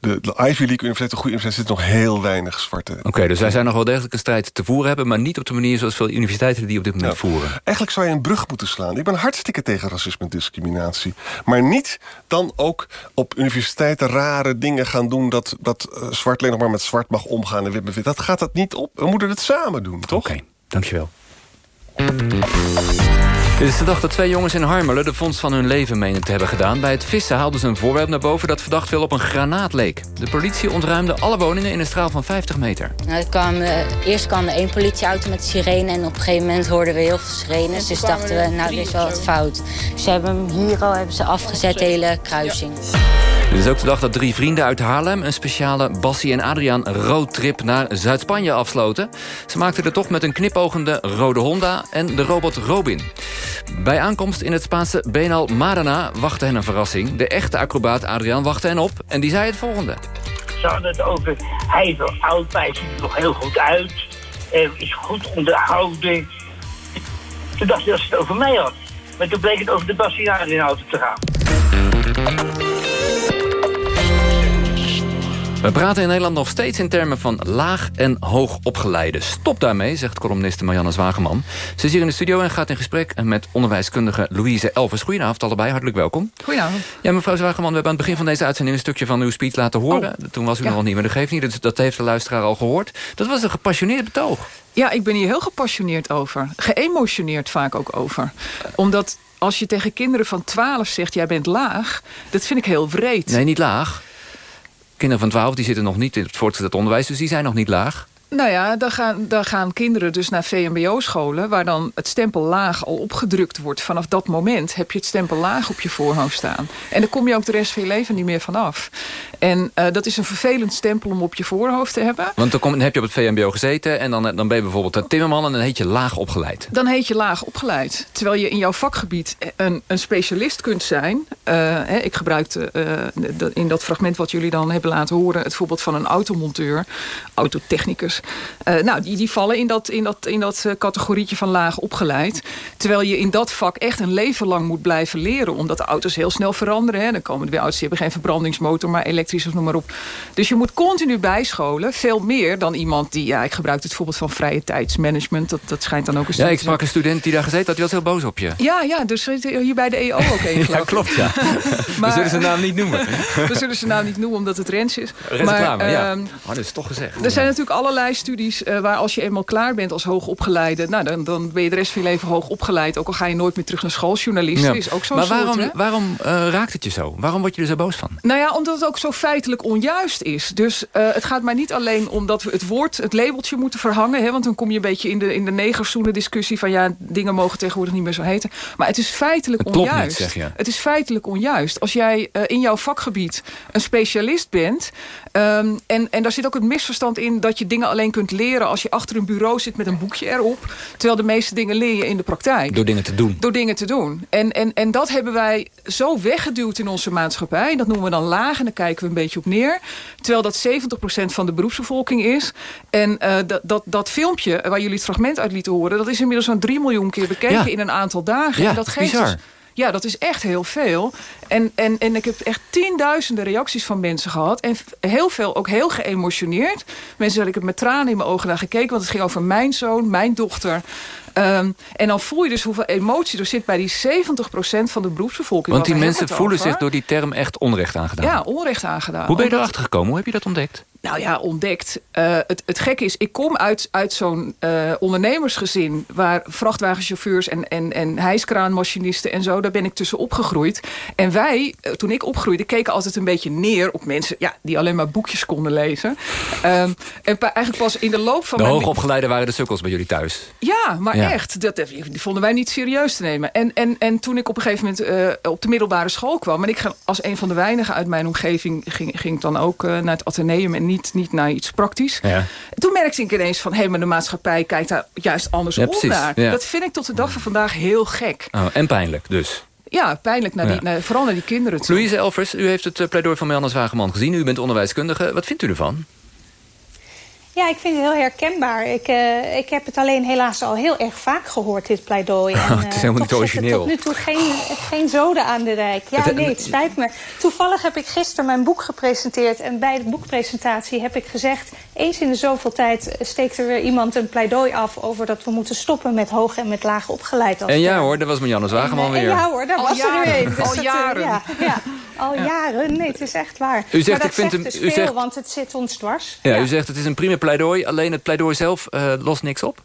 de, de Ivy League universiteit, de goede universiteit, zit nog heel weinig zwarte. Oké, dus wij zijn nog wel degelijk een strijd te voeren hebben... maar niet op de manier zoals veel universiteiten die op dit moment voeren. Eigenlijk zou je een brug moeten slaan. Ik ben hartstikke tegen racisme en discriminatie. Maar niet dan ook op universiteiten rare dingen gaan doen... dat, dat eh, zwart alleen nog maar met zwart mag omgaan en wit met wit. Dat gaat het niet op. We moeten het samen doen, toch? Oké, dankjewel. Dit is de dag dat twee jongens in Harmelen de vondst van hun leven menen te hebben gedaan. Bij het vissen haalden ze een voorwerp naar boven dat verdacht veel op een granaat leek. De politie ontruimde alle woningen in een straal van 50 meter. Nou, het kwam, eh, eerst kwam er één politieauto met sirene en op een gegeven moment hoorden we heel veel sirenes. Dus dachten we, nou, dit is wel wat fout. Ze hebben hem hier al hebben ze afgezet, de hele kruising. Dit is ook de dag dat drie vrienden uit Haarlem... een speciale Bassie en Adriaan roadtrip naar Zuid-Spanje afsloten. Ze maakten er toch met een knipogende rode Honda en de robot Robin. Bij aankomst in het Spaanse Benal Marana wachtte hen een verrassing. De echte acrobaat Adriaan wachtte hen op en die zei het volgende. Ze hadden het over, hij is wel oud, hij ziet er nog heel goed uit. Eh, is goed onderhouden. Toen dacht ik dat ze het over mij had. Maar toen bleek het over de Bastiaan in auto te gaan. We praten in Nederland nog steeds in termen van laag en hoog opgeleide. Stop daarmee, zegt columniste Marianne Zwageman. Ze is hier in de studio en gaat in gesprek met onderwijskundige Louise Elvers. Goedenavond allebei, hartelijk welkom. Goedenavond. Ja, mevrouw Zwageman, we hebben aan het begin van deze uitzending... een stukje van uw speech laten horen. Toen was u nog niet, maar dat geeft niet. Dus dat heeft de luisteraar al gehoord. Dat was een gepassioneerd betoog. Ja, ik ben hier heel gepassioneerd over. Geëmotioneerd vaak ook over. Omdat als je tegen kinderen van 12 zegt... jij bent laag, dat vind ik heel wreed. Nee, niet laag. Kinderen van 12 die zitten nog niet in het voortgezet onderwijs... dus die zijn nog niet laag. Nou ja, dan gaan, dan gaan kinderen dus naar VMBO-scholen... waar dan het stempel laag al opgedrukt wordt. Vanaf dat moment heb je het stempel laag op je voorhoofd staan. En dan kom je ook de rest van je leven niet meer vanaf. En uh, dat is een vervelend stempel om op je voorhoofd te hebben. Want dan, kom, dan heb je op het VMBO gezeten... en dan, dan ben je bijvoorbeeld een timmerman en dan heet je laag opgeleid. Dan heet je laag opgeleid. Terwijl je in jouw vakgebied een, een specialist kunt zijn. Uh, hè, ik gebruikte uh, in dat fragment wat jullie dan hebben laten horen... het voorbeeld van een automonteur, autotechnicus. Uh, nou, die, die vallen in dat, in dat, in dat uh, categorietje van laag opgeleid. Terwijl je in dat vak echt een leven lang moet blijven leren. Omdat de auto's heel snel veranderen. Hè. Dan komen er weer auto's die hebben geen verbrandingsmotor, maar elektrisch of noem maar op. Dus je moet continu bijscholen. Veel meer dan iemand die, ja, ik gebruik het voorbeeld van vrije tijdsmanagement. Dat, dat schijnt dan ook een Ja, ik sprak een student die daar gezeten had, die was heel boos op je. Ja, ja, dus hier bij de EO ook één *laughs* Ja, klopt, ja. maar, *laughs* we zullen zijn naam niet noemen. we zullen zijn naam niet noemen, omdat het Rens is. Reclame, maar, ja. Um, maar dat is toch gezegd. Er zijn natuurlijk allerlei studies uh, waar als je eenmaal klaar bent als hoogopgeleide... Nou, dan, dan ben je de rest van je leven hoog opgeleid. Ook al ga je nooit meer terug naar school. Journalist ja. is ook zo'n Maar waarom, soort, waarom uh, raakt het je zo? Waarom word je er zo boos van? Nou ja, omdat het ook zo feitelijk onjuist is. Dus uh, het gaat maar niet alleen om dat we het woord, het labeltje moeten verhangen. Hè, want dan kom je een beetje in de, in de negerzoenen discussie... van ja, dingen mogen tegenwoordig niet meer zo heten. Maar het is feitelijk het klopt onjuist. Niet, zeg je. Het is feitelijk onjuist. Als jij in jouw vakgebied een specialist bent... Um, en, en daar zit ook het misverstand in dat je dingen alleen kunt leren... als je achter een bureau zit met een boekje erop. Terwijl de meeste dingen leer je in de praktijk. Door dingen te doen. Door dingen te doen. En, en, en dat hebben wij zo weggeduwd in onze maatschappij. Dat noemen we dan laag en daar kijken we een beetje op neer. Terwijl dat 70% van de beroepsbevolking is. En uh, dat, dat, dat filmpje waar jullie het fragment uit lieten horen... dat is inmiddels zo'n 3 miljoen keer bekeken ja. in een aantal dagen. Ja, en dat, geeft bizar. Ja, dat is echt heel veel. En, en, en ik heb echt tienduizenden reacties van mensen gehad. En heel veel ook heel geëmotioneerd. Mensen dat ik heb met tranen in mijn ogen naar gekeken. Want het ging over mijn zoon, mijn dochter. Um, en dan voel je dus hoeveel emotie er zit bij die 70% van de beroepsbevolking. Want die mensen voelen over? zich door die term echt onrecht aangedaan. Ja, onrecht aangedaan. Hoe ben je erachter gekomen? Hoe heb je dat ontdekt? Nou ja, ontdekt. Uh, het, het gekke is, ik kom uit, uit zo'n uh, ondernemersgezin... waar vrachtwagenchauffeurs en, en, en hijskraanmachinisten en zo... daar ben ik tussen opgegroeid. En wij, uh, toen ik opgroeide, keken altijd een beetje neer op mensen... Ja, die alleen maar boekjes konden lezen. Um, en pa, eigenlijk pas in de loop van De mijn... hoogopgeleiden waren de sukkels bij jullie thuis. Ja, maar Ja. echt. Dat, die vonden wij niet serieus te nemen. En, en, en toen ik op een gegeven moment uh, op de middelbare school kwam... en ik ga als een van de weinigen uit mijn omgeving... ging, ging ik dan ook naar het ateneum en niet, niet naar iets praktisch. Ja. En toen merkte ik ineens van... hé, hey, maar de maatschappij kijkt daar juist andersom Ja, naar. Ja. Dat vind ik tot de dag van vandaag heel gek. Oh, en pijnlijk dus. Ja, pijnlijk, naar die, Ja. naar, vooral naar die kinderen toe. Louise Elvers, u heeft het eh, pleidooi van Melanie Zwageman gezien. U bent onderwijskundige. Wat vindt u ervan? Ja, ik vind het heel herkenbaar. Ik, uh, ik heb het alleen helaas al heel erg vaak gehoord, dit pleidooi. *laughs* En, uh, het is helemaal niet origineel. zit er tot nu toe geen, geen zoden aan de dijk. Ja, nee, het spijt me. Toevallig heb ik gisteren mijn boek gepresenteerd. En bij de boekpresentatie heb ik gezegd... eens in de zoveel tijd steekt er weer iemand een pleidooi af... over dat we moeten stoppen met hoog en met laag opgeleid. als En ja hoor, dat was Marianne Zwageman En, weer. ja hoor, daar was er jaren. weer een. Dus Al dat, eh, jaren. ja, ja, al jaren. Nee, het is echt waar. U zegt, maar dat ik vind zegt hem- dus u veel, zegt- want het zit ons dwars. Ja, u zegt het is een prima pleidooi. Alleen het pleidooi zelf eh, lost niks op.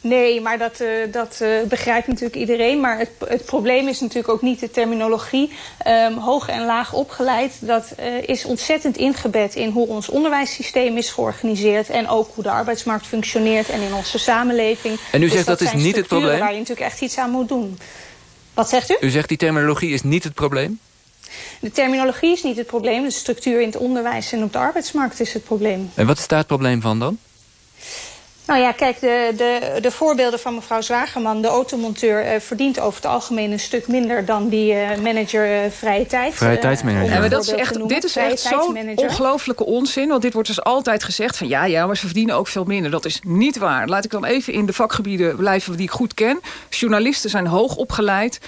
Nee, maar dat, uh, dat uh, begrijpt natuurlijk iedereen. Maar het, het, probleem is natuurlijk ook niet de terminologie. Um, hoog en laag opgeleid, dat uh, is ontzettend ingebed in hoe ons onderwijssysteem is georganiseerd. En ook hoe de arbeidsmarkt functioneert en in onze samenleving. En u dus zegt dat, dat is niet het probleem? waar je natuurlijk echt iets aan moet doen. Wat zegt u? U zegt die terminologie is niet het probleem? De terminologie is niet het probleem. De structuur in het onderwijs en op de arbeidsmarkt is het probleem. En wat is daar het probleem van dan? Nou ja, kijk, de, de, de voorbeelden van mevrouw Zwagerman, de automonteur... Uh, verdient over het algemeen een stuk minder dan die uh, manager uh, vrije tijd. Vrije tijdsmanager. Ja, maar dat is echt, dit is echt zo'n ongelooflijke onzin. Want dit wordt dus altijd gezegd van ja, ja, maar ze verdienen ook veel minder. Dat is niet waar. Laat ik dan even in de vakgebieden blijven die ik goed ken. Journalisten zijn hoog opgeleid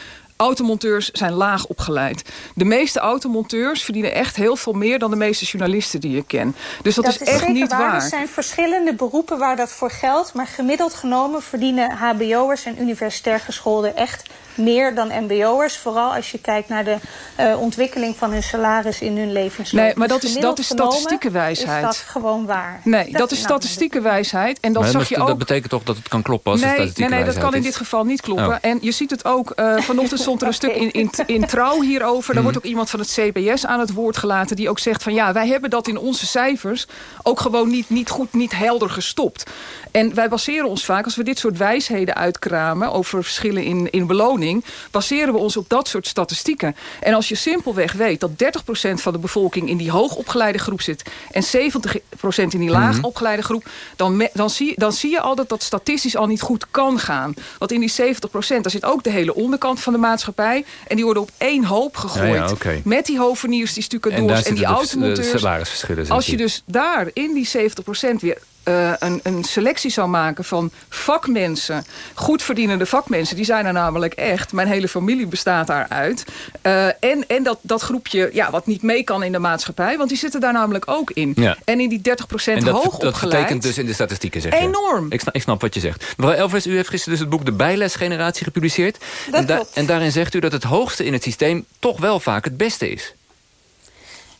automonteurs zijn laag opgeleid. De meeste automonteurs verdienen echt heel veel meer... dan de meeste journalisten die ik ken. Dus dat, dat is, echt niet waar. Er zijn verschillende beroepen waar dat voor geldt... maar gemiddeld genomen verdienen hbo'ers en universitair gescholden... echt meer dan mbo'ers. Vooral als je kijkt naar de uh, ontwikkeling van hun salaris in hun levensloop. Nee, maar dat is, dat is statistiekenwijsheid. is dat gewoon waar. Nee, dat, dat is statistiekenwijsheid. En dat maar zag je ook... Dat betekent toch dat het kan kloppen als nee, het nee, nee, dat kan in dit geval niet kloppen. Oh. En je ziet het ook, uh, vanochtend *laughs* stond er een stuk in, in, in Trouw hierover. Daar mm. wordt ook iemand van het CBS aan het woord gelaten... die ook zegt van ja, wij hebben dat in onze cijfers... ook gewoon niet, niet goed, niet helder gestopt. En wij baseren ons vaak, als we dit soort wijsheden uitkramen... over verschillen in, in beloning... baseren we ons op dat soort statistieken. En als je simpelweg weet dat 30% van de bevolking... in die hoogopgeleide groep zit... en 70% in die laagopgeleide groep... Dan, dan, zie, dan zie je al dat dat statistisch al niet goed kan gaan. Want in die 70% daar zit ook de hele onderkant van de maatschappij... en die worden op één hoop gegooid. Ja, ja, okay. Met die hoveniers, die stucadoors en, en die automonteurs. Als je dus daar in die 70% weer uh, een, een, selectie zou maken van vakmensen, goed verdienende vakmensen, die zijn er namelijk echt. Mijn hele familie bestaat daaruit. Uh, en en dat, dat groepje ja, wat niet mee kan in de maatschappij, want die zitten daar namelijk ook in. Ja. En in die 30% en dat, hoog opgeleid. Dat betekent dus in de statistieken, zeg je. Enorm. Ik snap, ik snap wat je zegt. Mevrouw Elvers, u heeft gisteren dus het boek De Bijlesgeneratie gepubliceerd. Dat en, da en daarin zegt u dat het hoogste in het systeem toch wel vaak het beste is.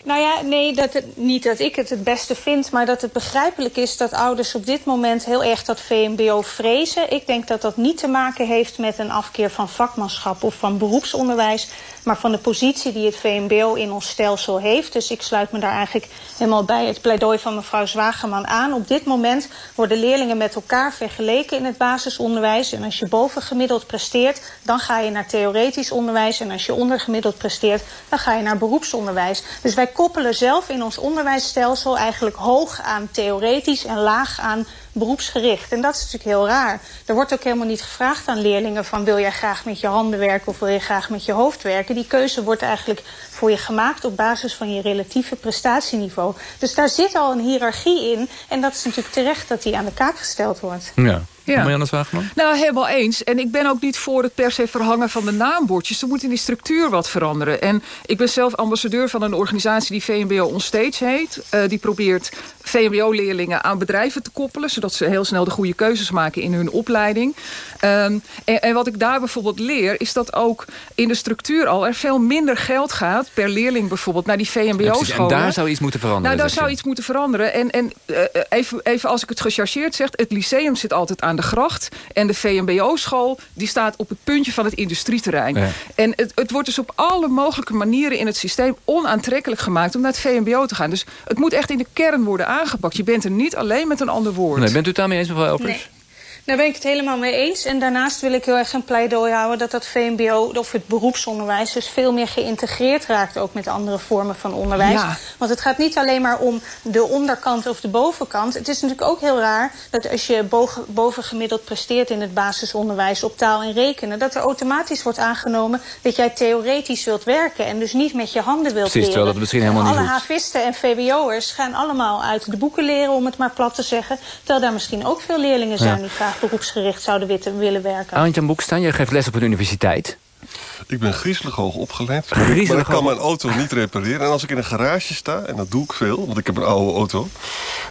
Nou ja, nee, dat het, niet dat ik het het beste vind... maar dat het begrijpelijk is dat ouders op dit moment... heel erg dat VMBO vrezen. Ik denk dat dat niet te maken heeft met een afkeer van vakmanschap... of van beroepsonderwijs, maar van de positie die het VMBO in ons stelsel heeft. Dus ik sluit me daar eigenlijk helemaal bij het pleidooi van mevrouw Zwageman aan. Op dit moment worden leerlingen met elkaar vergeleken in het basisonderwijs. En als je bovengemiddeld presteert, dan ga je naar theoretisch onderwijs. En als je ondergemiddeld presteert, dan ga je naar beroepsonderwijs. Dus wij koppelen zelf in ons onderwijsstelsel eigenlijk hoog aan theoretisch en laag aan beroepsgericht. En dat is natuurlijk heel raar. Er wordt ook helemaal niet gevraagd aan leerlingen van wil jij graag met je handen werken of wil je graag met je hoofd werken. Die keuze wordt eigenlijk voor je gemaakt op basis van je relatieve prestatieniveau. Dus daar zit al een hiërarchie in. En dat is natuurlijk terecht dat die aan de kaak gesteld wordt. Ja. Ja. Marianne Zwageman? Nou, helemaal eens. En ik ben ook niet voor het per se verhangen van de naambordjes. Er moet in die structuur wat veranderen. En ik ben zelf ambassadeur van een organisatie die VMBO Onstage heet. Uh, die probeert VMBO-leerlingen aan bedrijven te koppelen... zodat ze heel snel de goede keuzes maken in hun opleiding. Um, en, en, wat ik daar bijvoorbeeld leer... is dat ook in de structuur al er veel minder geld gaat... per leerling bijvoorbeeld naar die VMBO-scholen. en daar zou iets moeten veranderen. Nou, daar zou je. iets moeten veranderen. En, en uh, even, even als ik het gechargeerd zeg... het lyceum zit altijd aan de gracht. En de VMBO-school die staat op het puntje van het industrieterrein. Ja. En het, het wordt dus op alle mogelijke manieren in het systeem... onaantrekkelijk gemaakt om naar het VMBO te gaan. Dus het moet echt in de kern worden aangepakt. Je bent er niet alleen met een ander woord. Nee, bent u het daarmee eens, mevrouw Elpers? Nee. Daar ben ik het helemaal mee eens. En daarnaast wil ik heel erg een pleidooi houden... dat dat VMBO, of het beroepsonderwijs... dus veel meer geïntegreerd raakt ook met andere vormen van onderwijs. Ja. Want het gaat niet alleen maar om de onderkant of de bovenkant. Het is natuurlijk ook heel raar dat als je boven, bovengemiddeld presteert... in het basisonderwijs op taal en rekenen... dat er automatisch wordt aangenomen dat jij theoretisch wilt werken... en dus niet met je handen wilt Precies, leren. dat misschien helemaal niet Alle havisten en VWO'ers gaan allemaal uit de boeken leren... om het maar plat te zeggen. Terwijl daar misschien ook veel leerlingen zijn... Ja. die graag beroepsgericht zouden willen werken. Aantje Boekstaan, jij geeft les op een universiteit. Ik ben griezelig hoog opgeleid. *laughs* Griezelig maar ik kan mijn auto niet repareren. En als ik in een garage sta, en dat doe ik veel... want ik heb een oude auto...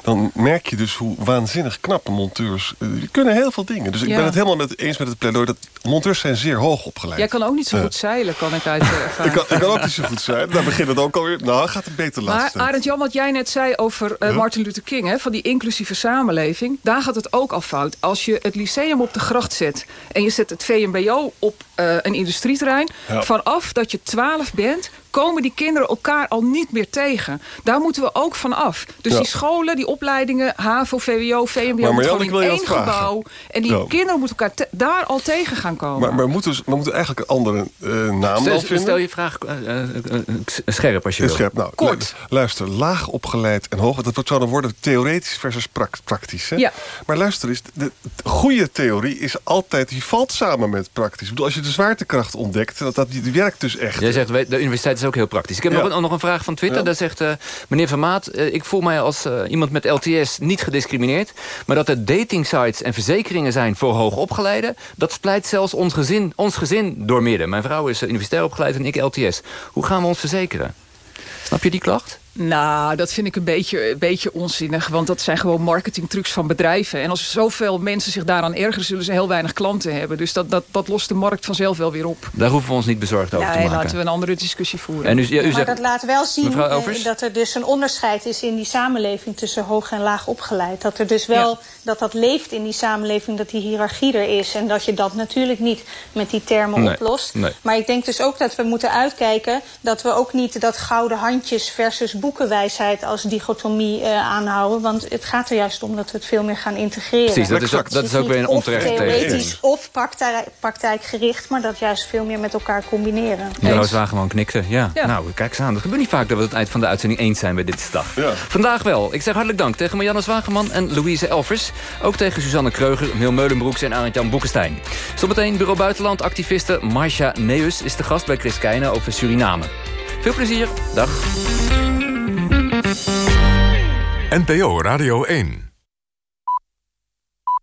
dan merk je dus hoe waanzinnig knappe monteurs... eh, die kunnen heel veel dingen. Dus ik Ja. ben het helemaal met, eens met het pleidooi... dat monteurs zijn zeer hoog opgeleid. Jij kan ook niet zo goed zeilen, kan ik uit eh, *laughs* ik, kan, ik kan ook niet zo goed zijn. Daar begint het ook alweer. Nou, gaat het beter Maar laatst. Arend Jan, wat jij net zei over eh. Martin Luther King... Hè, van die inclusieve samenleving, daar gaat het ook al fout. Als je het lyceum op de gracht zet... en je zet het VMBO op een industrieterrein... Vanaf dat je 12 bent komen die kinderen elkaar al niet meer tegen. Daar moeten we ook van af. Dus Ja. die scholen, die opleidingen, HAVO, VWO, VMBO... Maar gewoon ik in wil je één gebouw. En die Ja. kinderen moeten elkaar te- daar al tegen gaan komen. Maar, maar moeten, we- we moeten eigenlijk een andere eh, naam dan Stel, vinden. stel je vraag eh, eh, scherp als je Heel wil. scherp. Nou, Kort. lu- Luister, laag opgeleid en hoog. Dat zou dan worden theoretisch versus prak- praktisch. Hè? Ja. Maar luister eens, de, de goede theorie is altijd... die valt samen met praktisch. Ik bedoel, als je de zwaartekracht ontdekt... dat, dat, die, die werkt dus echt. Jij zegt, de universiteit is ook heel praktisch. Ik heb Ja. nog, een, nog een vraag van Twitter. Ja. Daar zegt eh, meneer Van Maat... eh, ik voel mij als eh, iemand met LTS niet gediscrimineerd... maar dat er datingsites en verzekeringen zijn voor hoogopgeleiden... dat splijt zelfs ons gezin, ons gezin door midden. Mijn vrouw is universitair opgeleid en ik LTS. Hoe gaan we ons verzekeren? Snap je die klacht? Nou, dat vind ik een beetje, een beetje onzinnig. Want dat zijn gewoon marketingtrucs van bedrijven. En als zoveel mensen zich daaraan ergeren... zullen ze heel weinig klanten hebben. Dus dat, dat, dat lost de markt vanzelf wel weer op. Daar hoeven we ons niet bezorgd over Ja, te en maken. laten we een andere discussie voeren. En u, ja, u maar zegt, dat laat wel zien Mevrouw eh, dat er dus een onderscheid is in die samenleving tussen hoog en laag opgeleid. Dat er dus wel dat dat leeft in die samenleving, dat die hiërarchie er is. En dat je dat natuurlijk niet met die termen Nee, oplost. nee. Maar ik denk dus ook dat we moeten uitkijken dat we ook niet dat gouden handjes versus boekenwijsheid als dichotomie eh, aanhouden. Want het gaat er juist om dat we het veel meer gaan integreren. Precies, dat is ook- dat is ook weer een onterechte theoretisch of praktijk, praktijkgericht, maar dat juist veel meer met elkaar combineren. Mevrouw Zwageman knikte. Ja. Ja. nou, kijk eens aan. Het gebeurt niet vaak dat we het eind van de uitzending eens zijn bij dit is dag. Vandaag wel. Ik zeg hartelijk dank tegen Marianne Zwageman en Louise Elvers. Ook tegen Suzanne Kreuger, Mil Meulenbroeks en Arend-Jan Boekenstein. Zometeen Bureau Buitenland activiste Marcia Neus is de gast bij Chris Keijnen over Suriname. Veel plezier. Dag. NPO Radio 1.